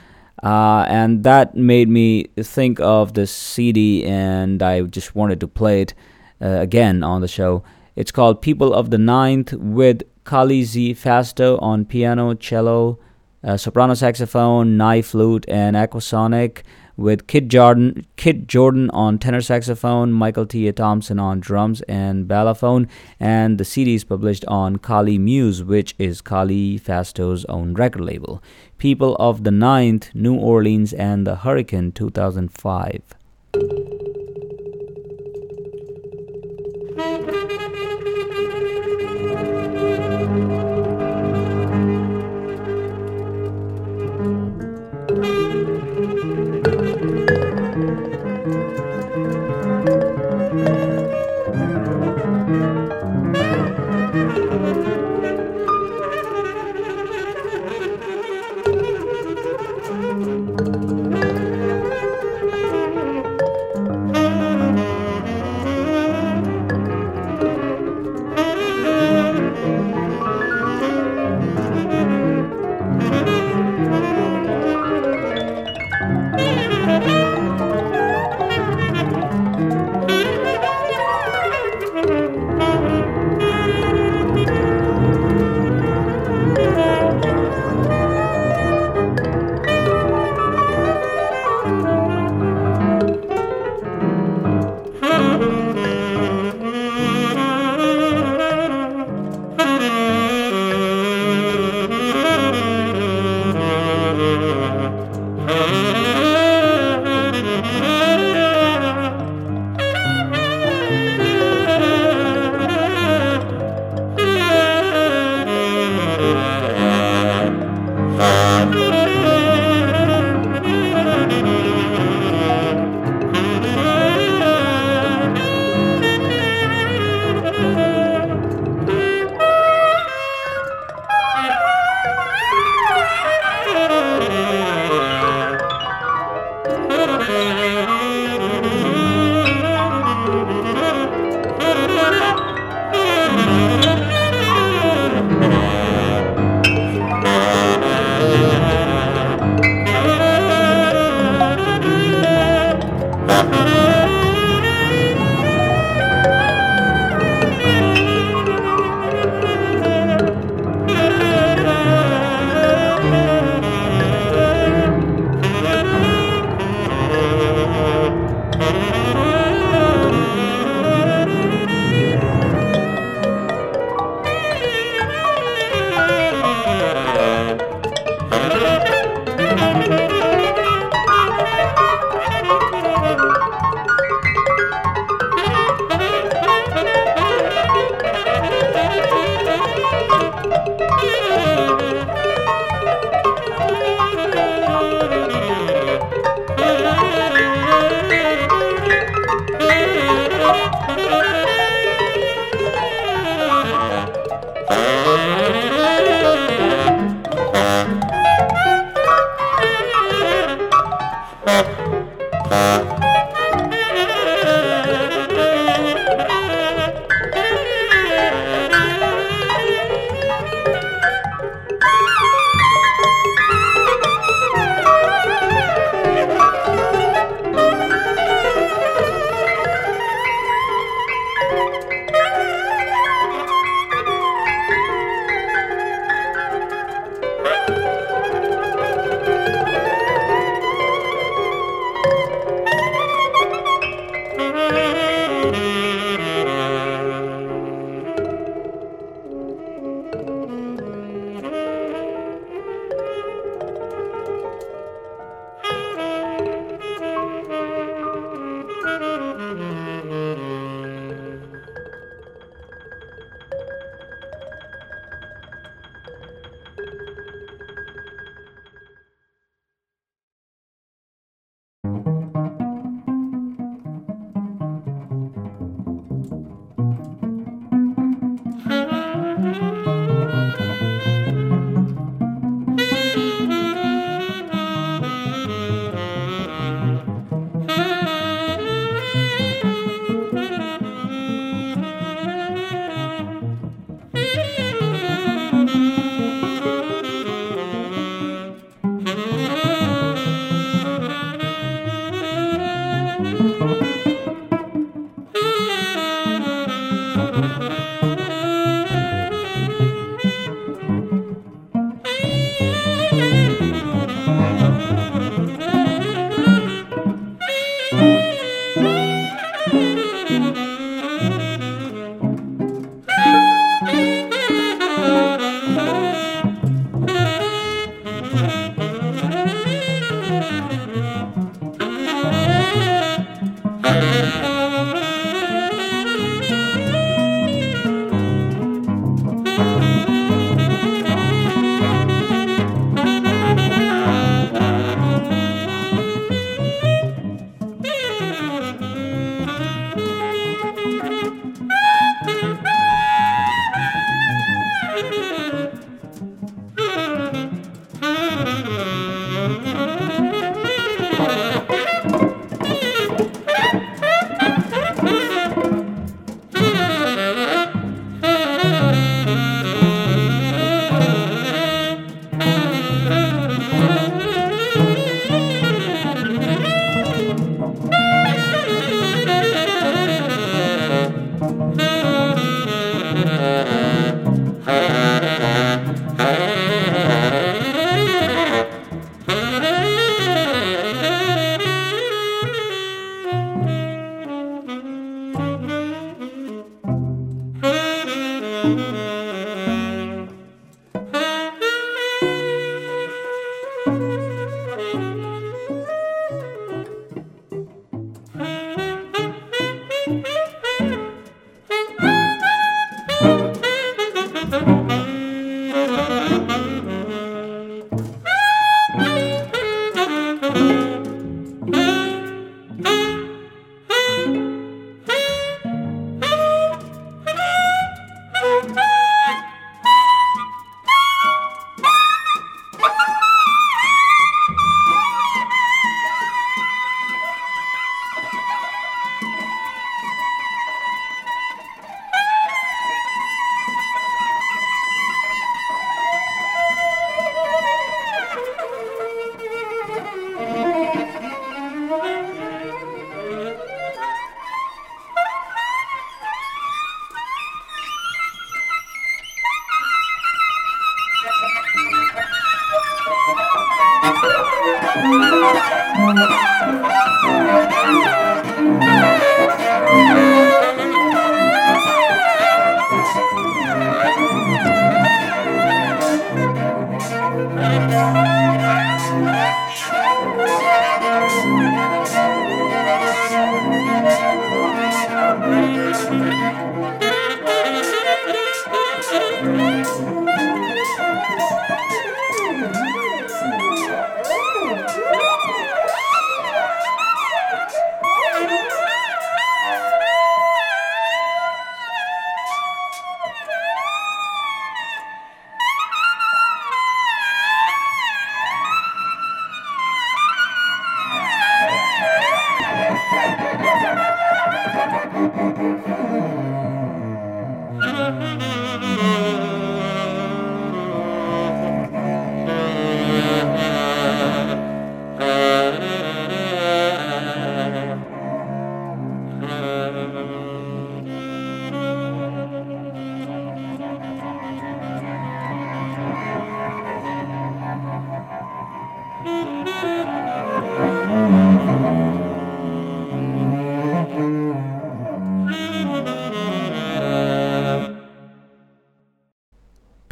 Speaker 2: Uh, and that made me think of the CD, and I just wanted to play it uh, again on the show. It's called People of the Ninth with Kali Z Fasteau on piano, cello, uh, soprano saxophone, knife flute, and aquasonic. With Kid Jordan, Kid Jordan on tenor saxophone, Michael T. Thompson on drums and balafone, and the CD is published on Kali Muse, which is Kali Fasteau's own record label. People of the Ninth, New Orleans, and the Hurricane 2005.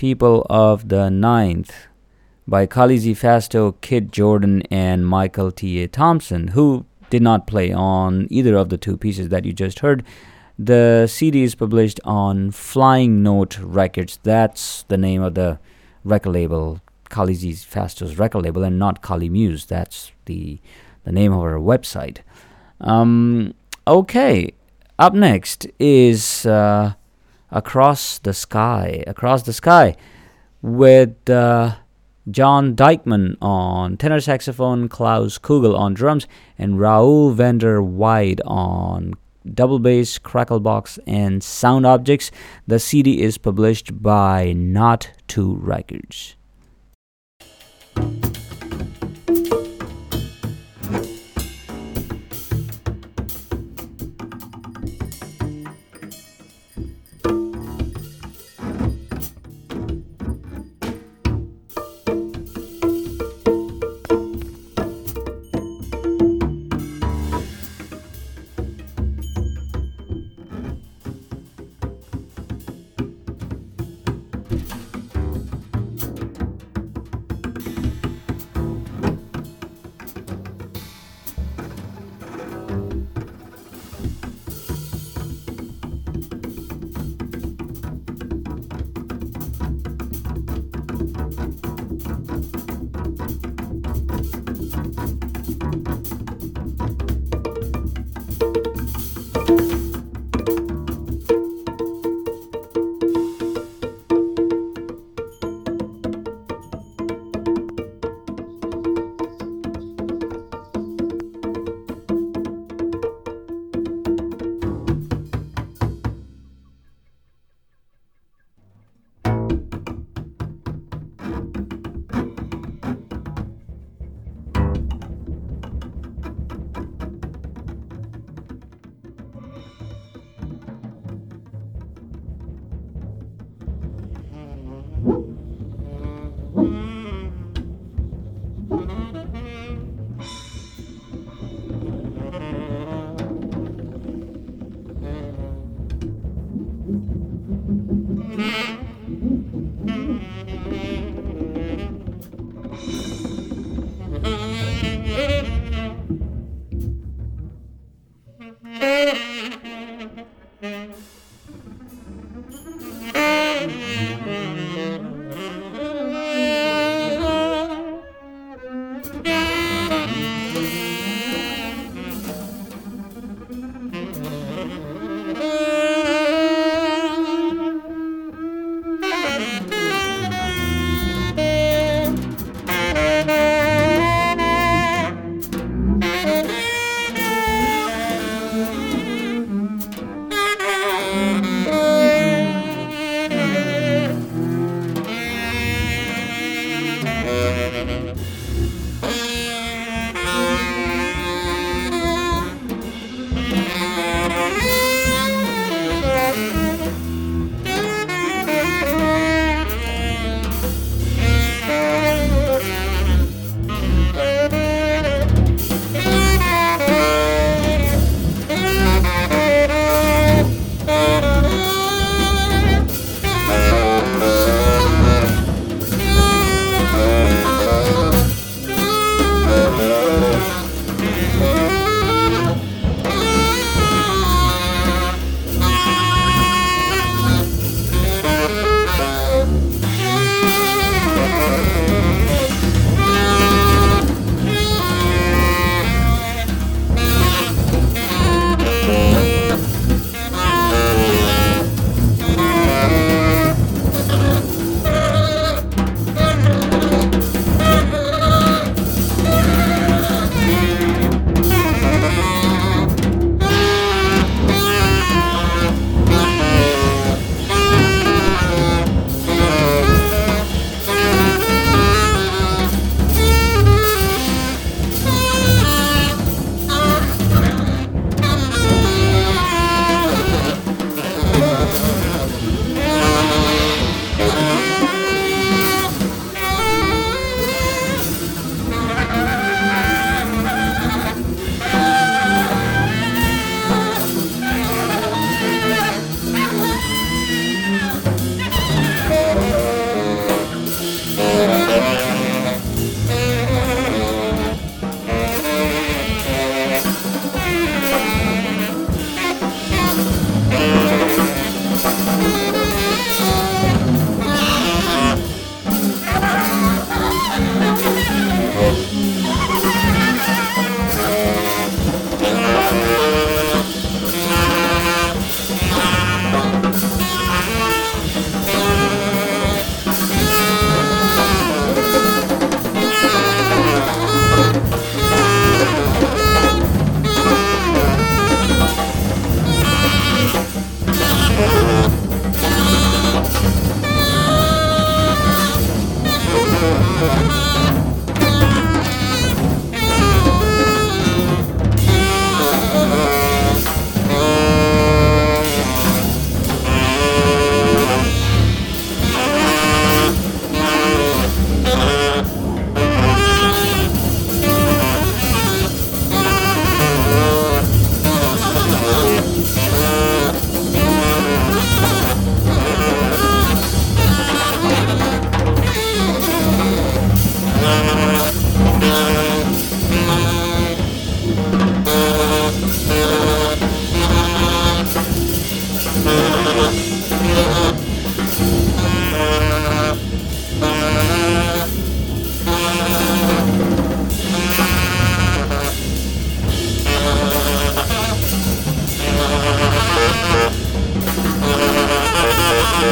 Speaker 2: People of the Ninth by Kali Z Fasteau, Kid Jordan, and Michael T.A. Thompson, who did not play on either of the two pieces that you just heard. The CD is published on Flying Note Records. That's the name of the record label, Kali Z Fasteau's record label, and not Kali Muse. That's the the name of our website. Um, okay, up next is uh, Across the Sky. Across the Sky with uh, John Dikeman on tenor saxophone, Klaus Kugel on drums, and Raoul Weide on double bass, cracklebox, and sound objects. The CD is published by Not Two Records.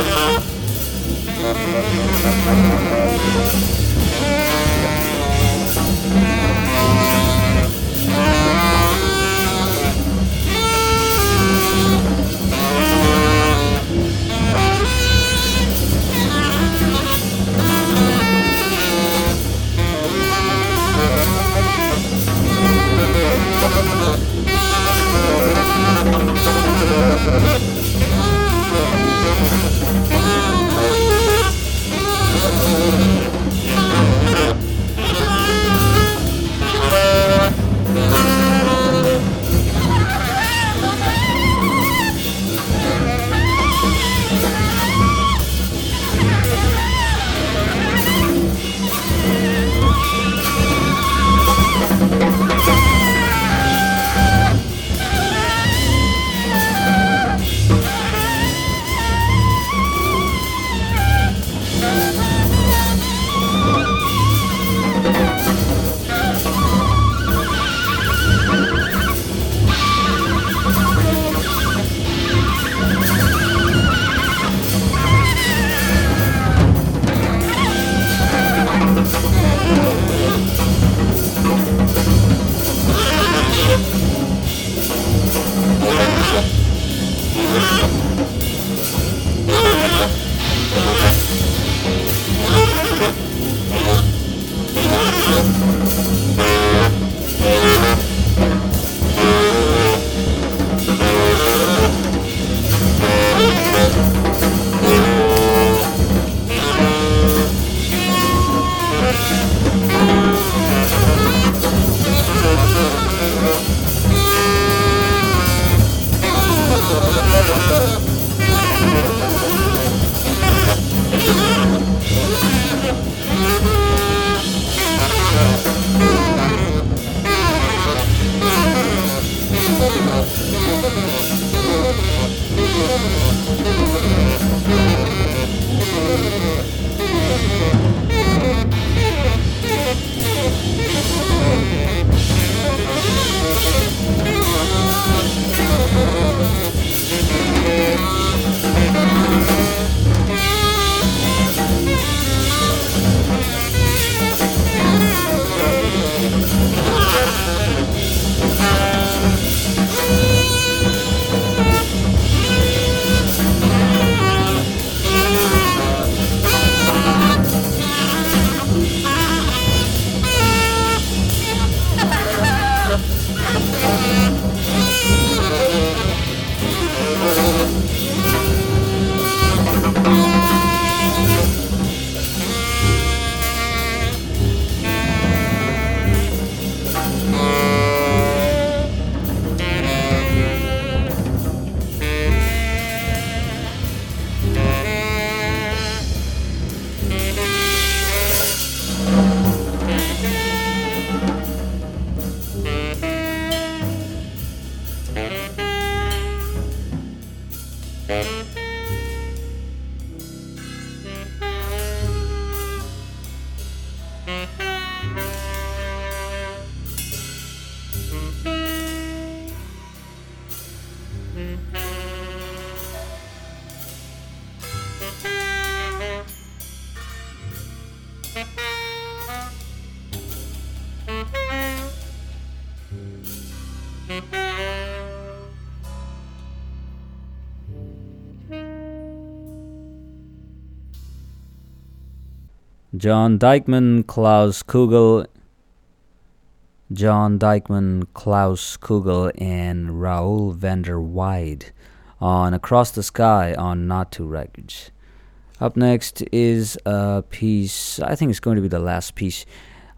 Speaker 2: Thank you. John Dikeman, Klaus Kugel, John Dikeman, Klaus Kugel, and Raoul van der Weide on Across the Sky on Not Two Records. Up next is a piece, I think it's going to be the last piece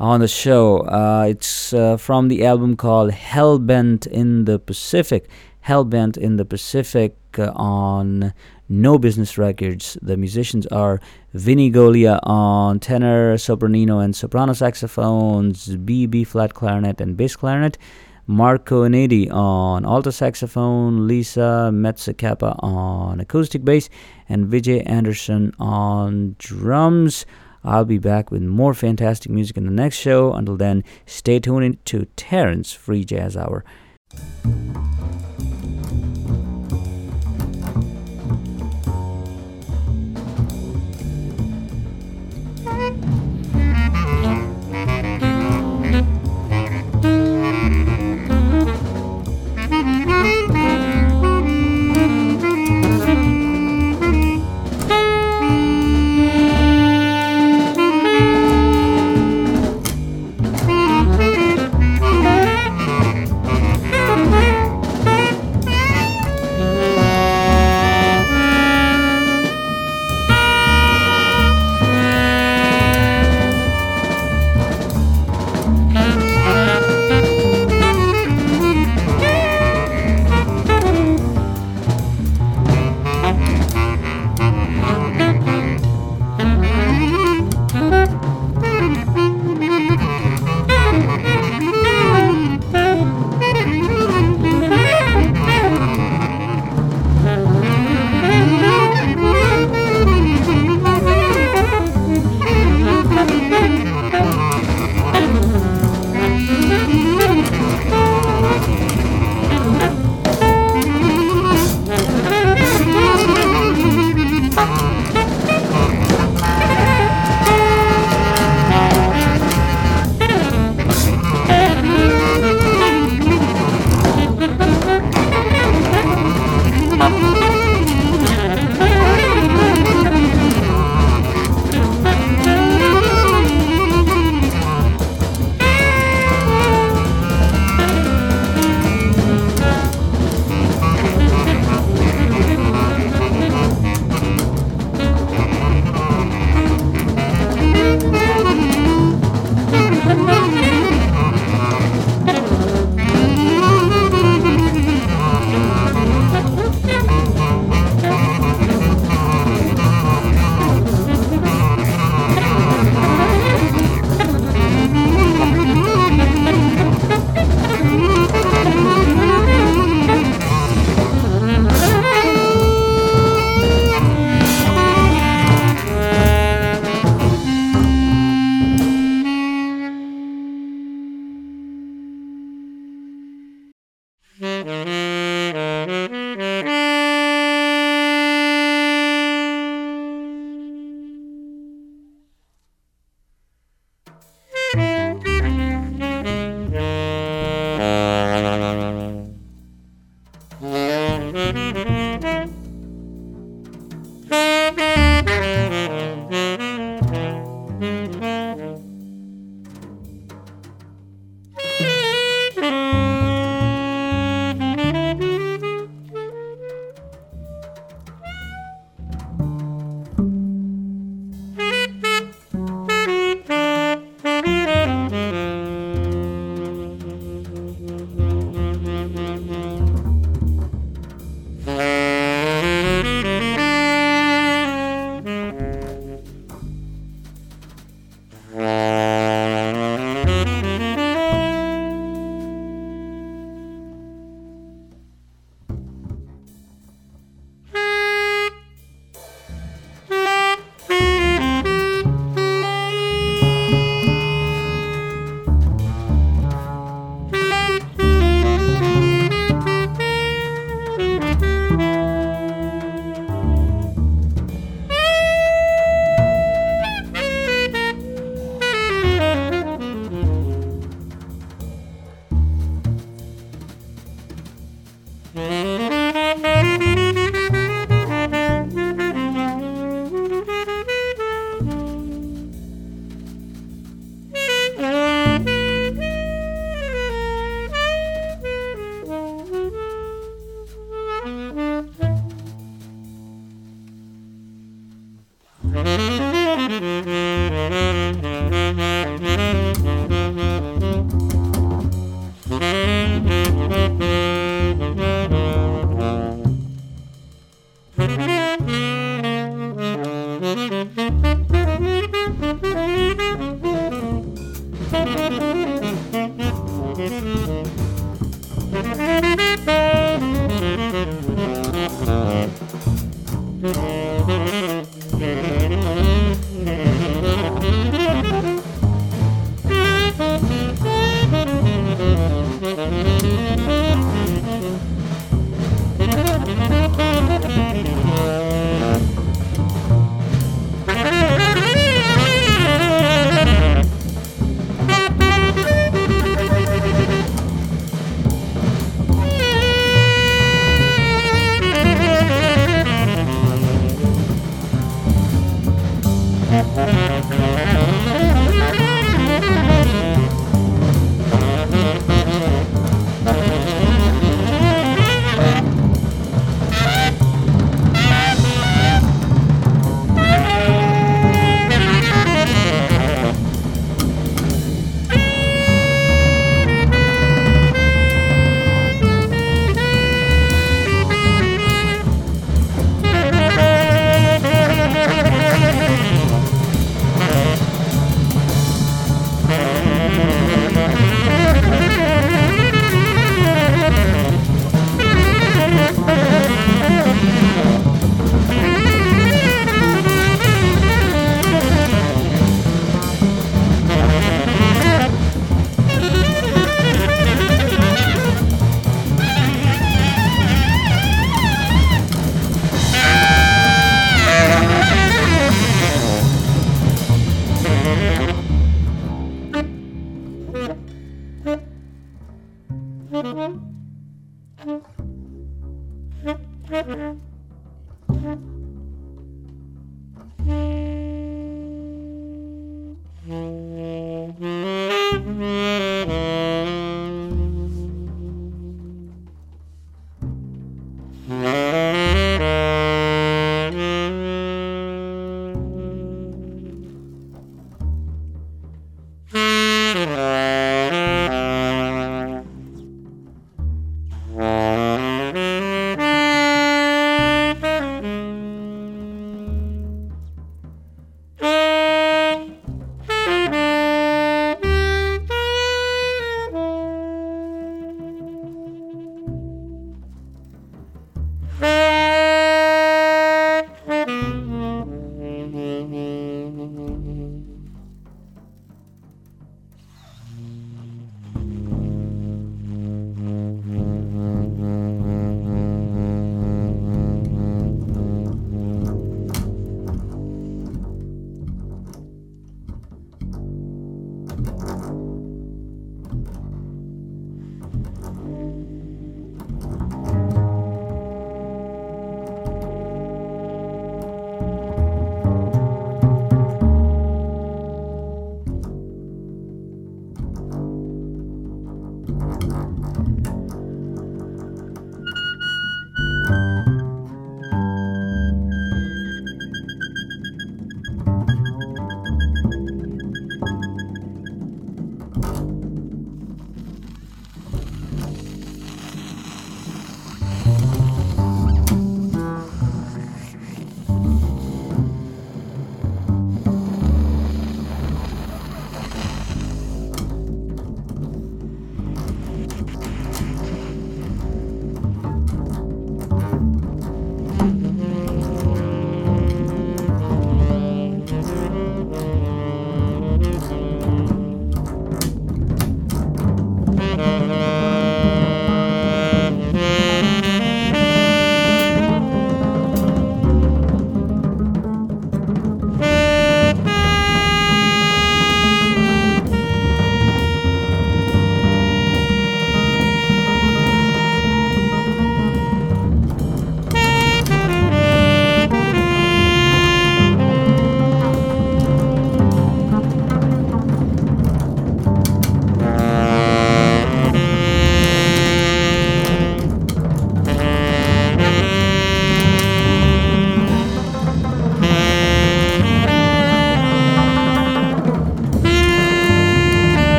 Speaker 2: on the show. Uh, it's uh, from the album called Hellbent in the Pacific. Hellbent in the Pacific uh, on No Business Records. The musicians are Vinny Golia on tenor, sopranino, and soprano saxophones, B, B flat clarinet, and bass clarinet. Marco Eneidi on alto saxophone, Lisa Mezzacappa on acoustic bass, and Vijay Anderson on drums. I'll be back with more fantastic music in the next show. Until then, stay tuned to Taran's Free Jazz Hour.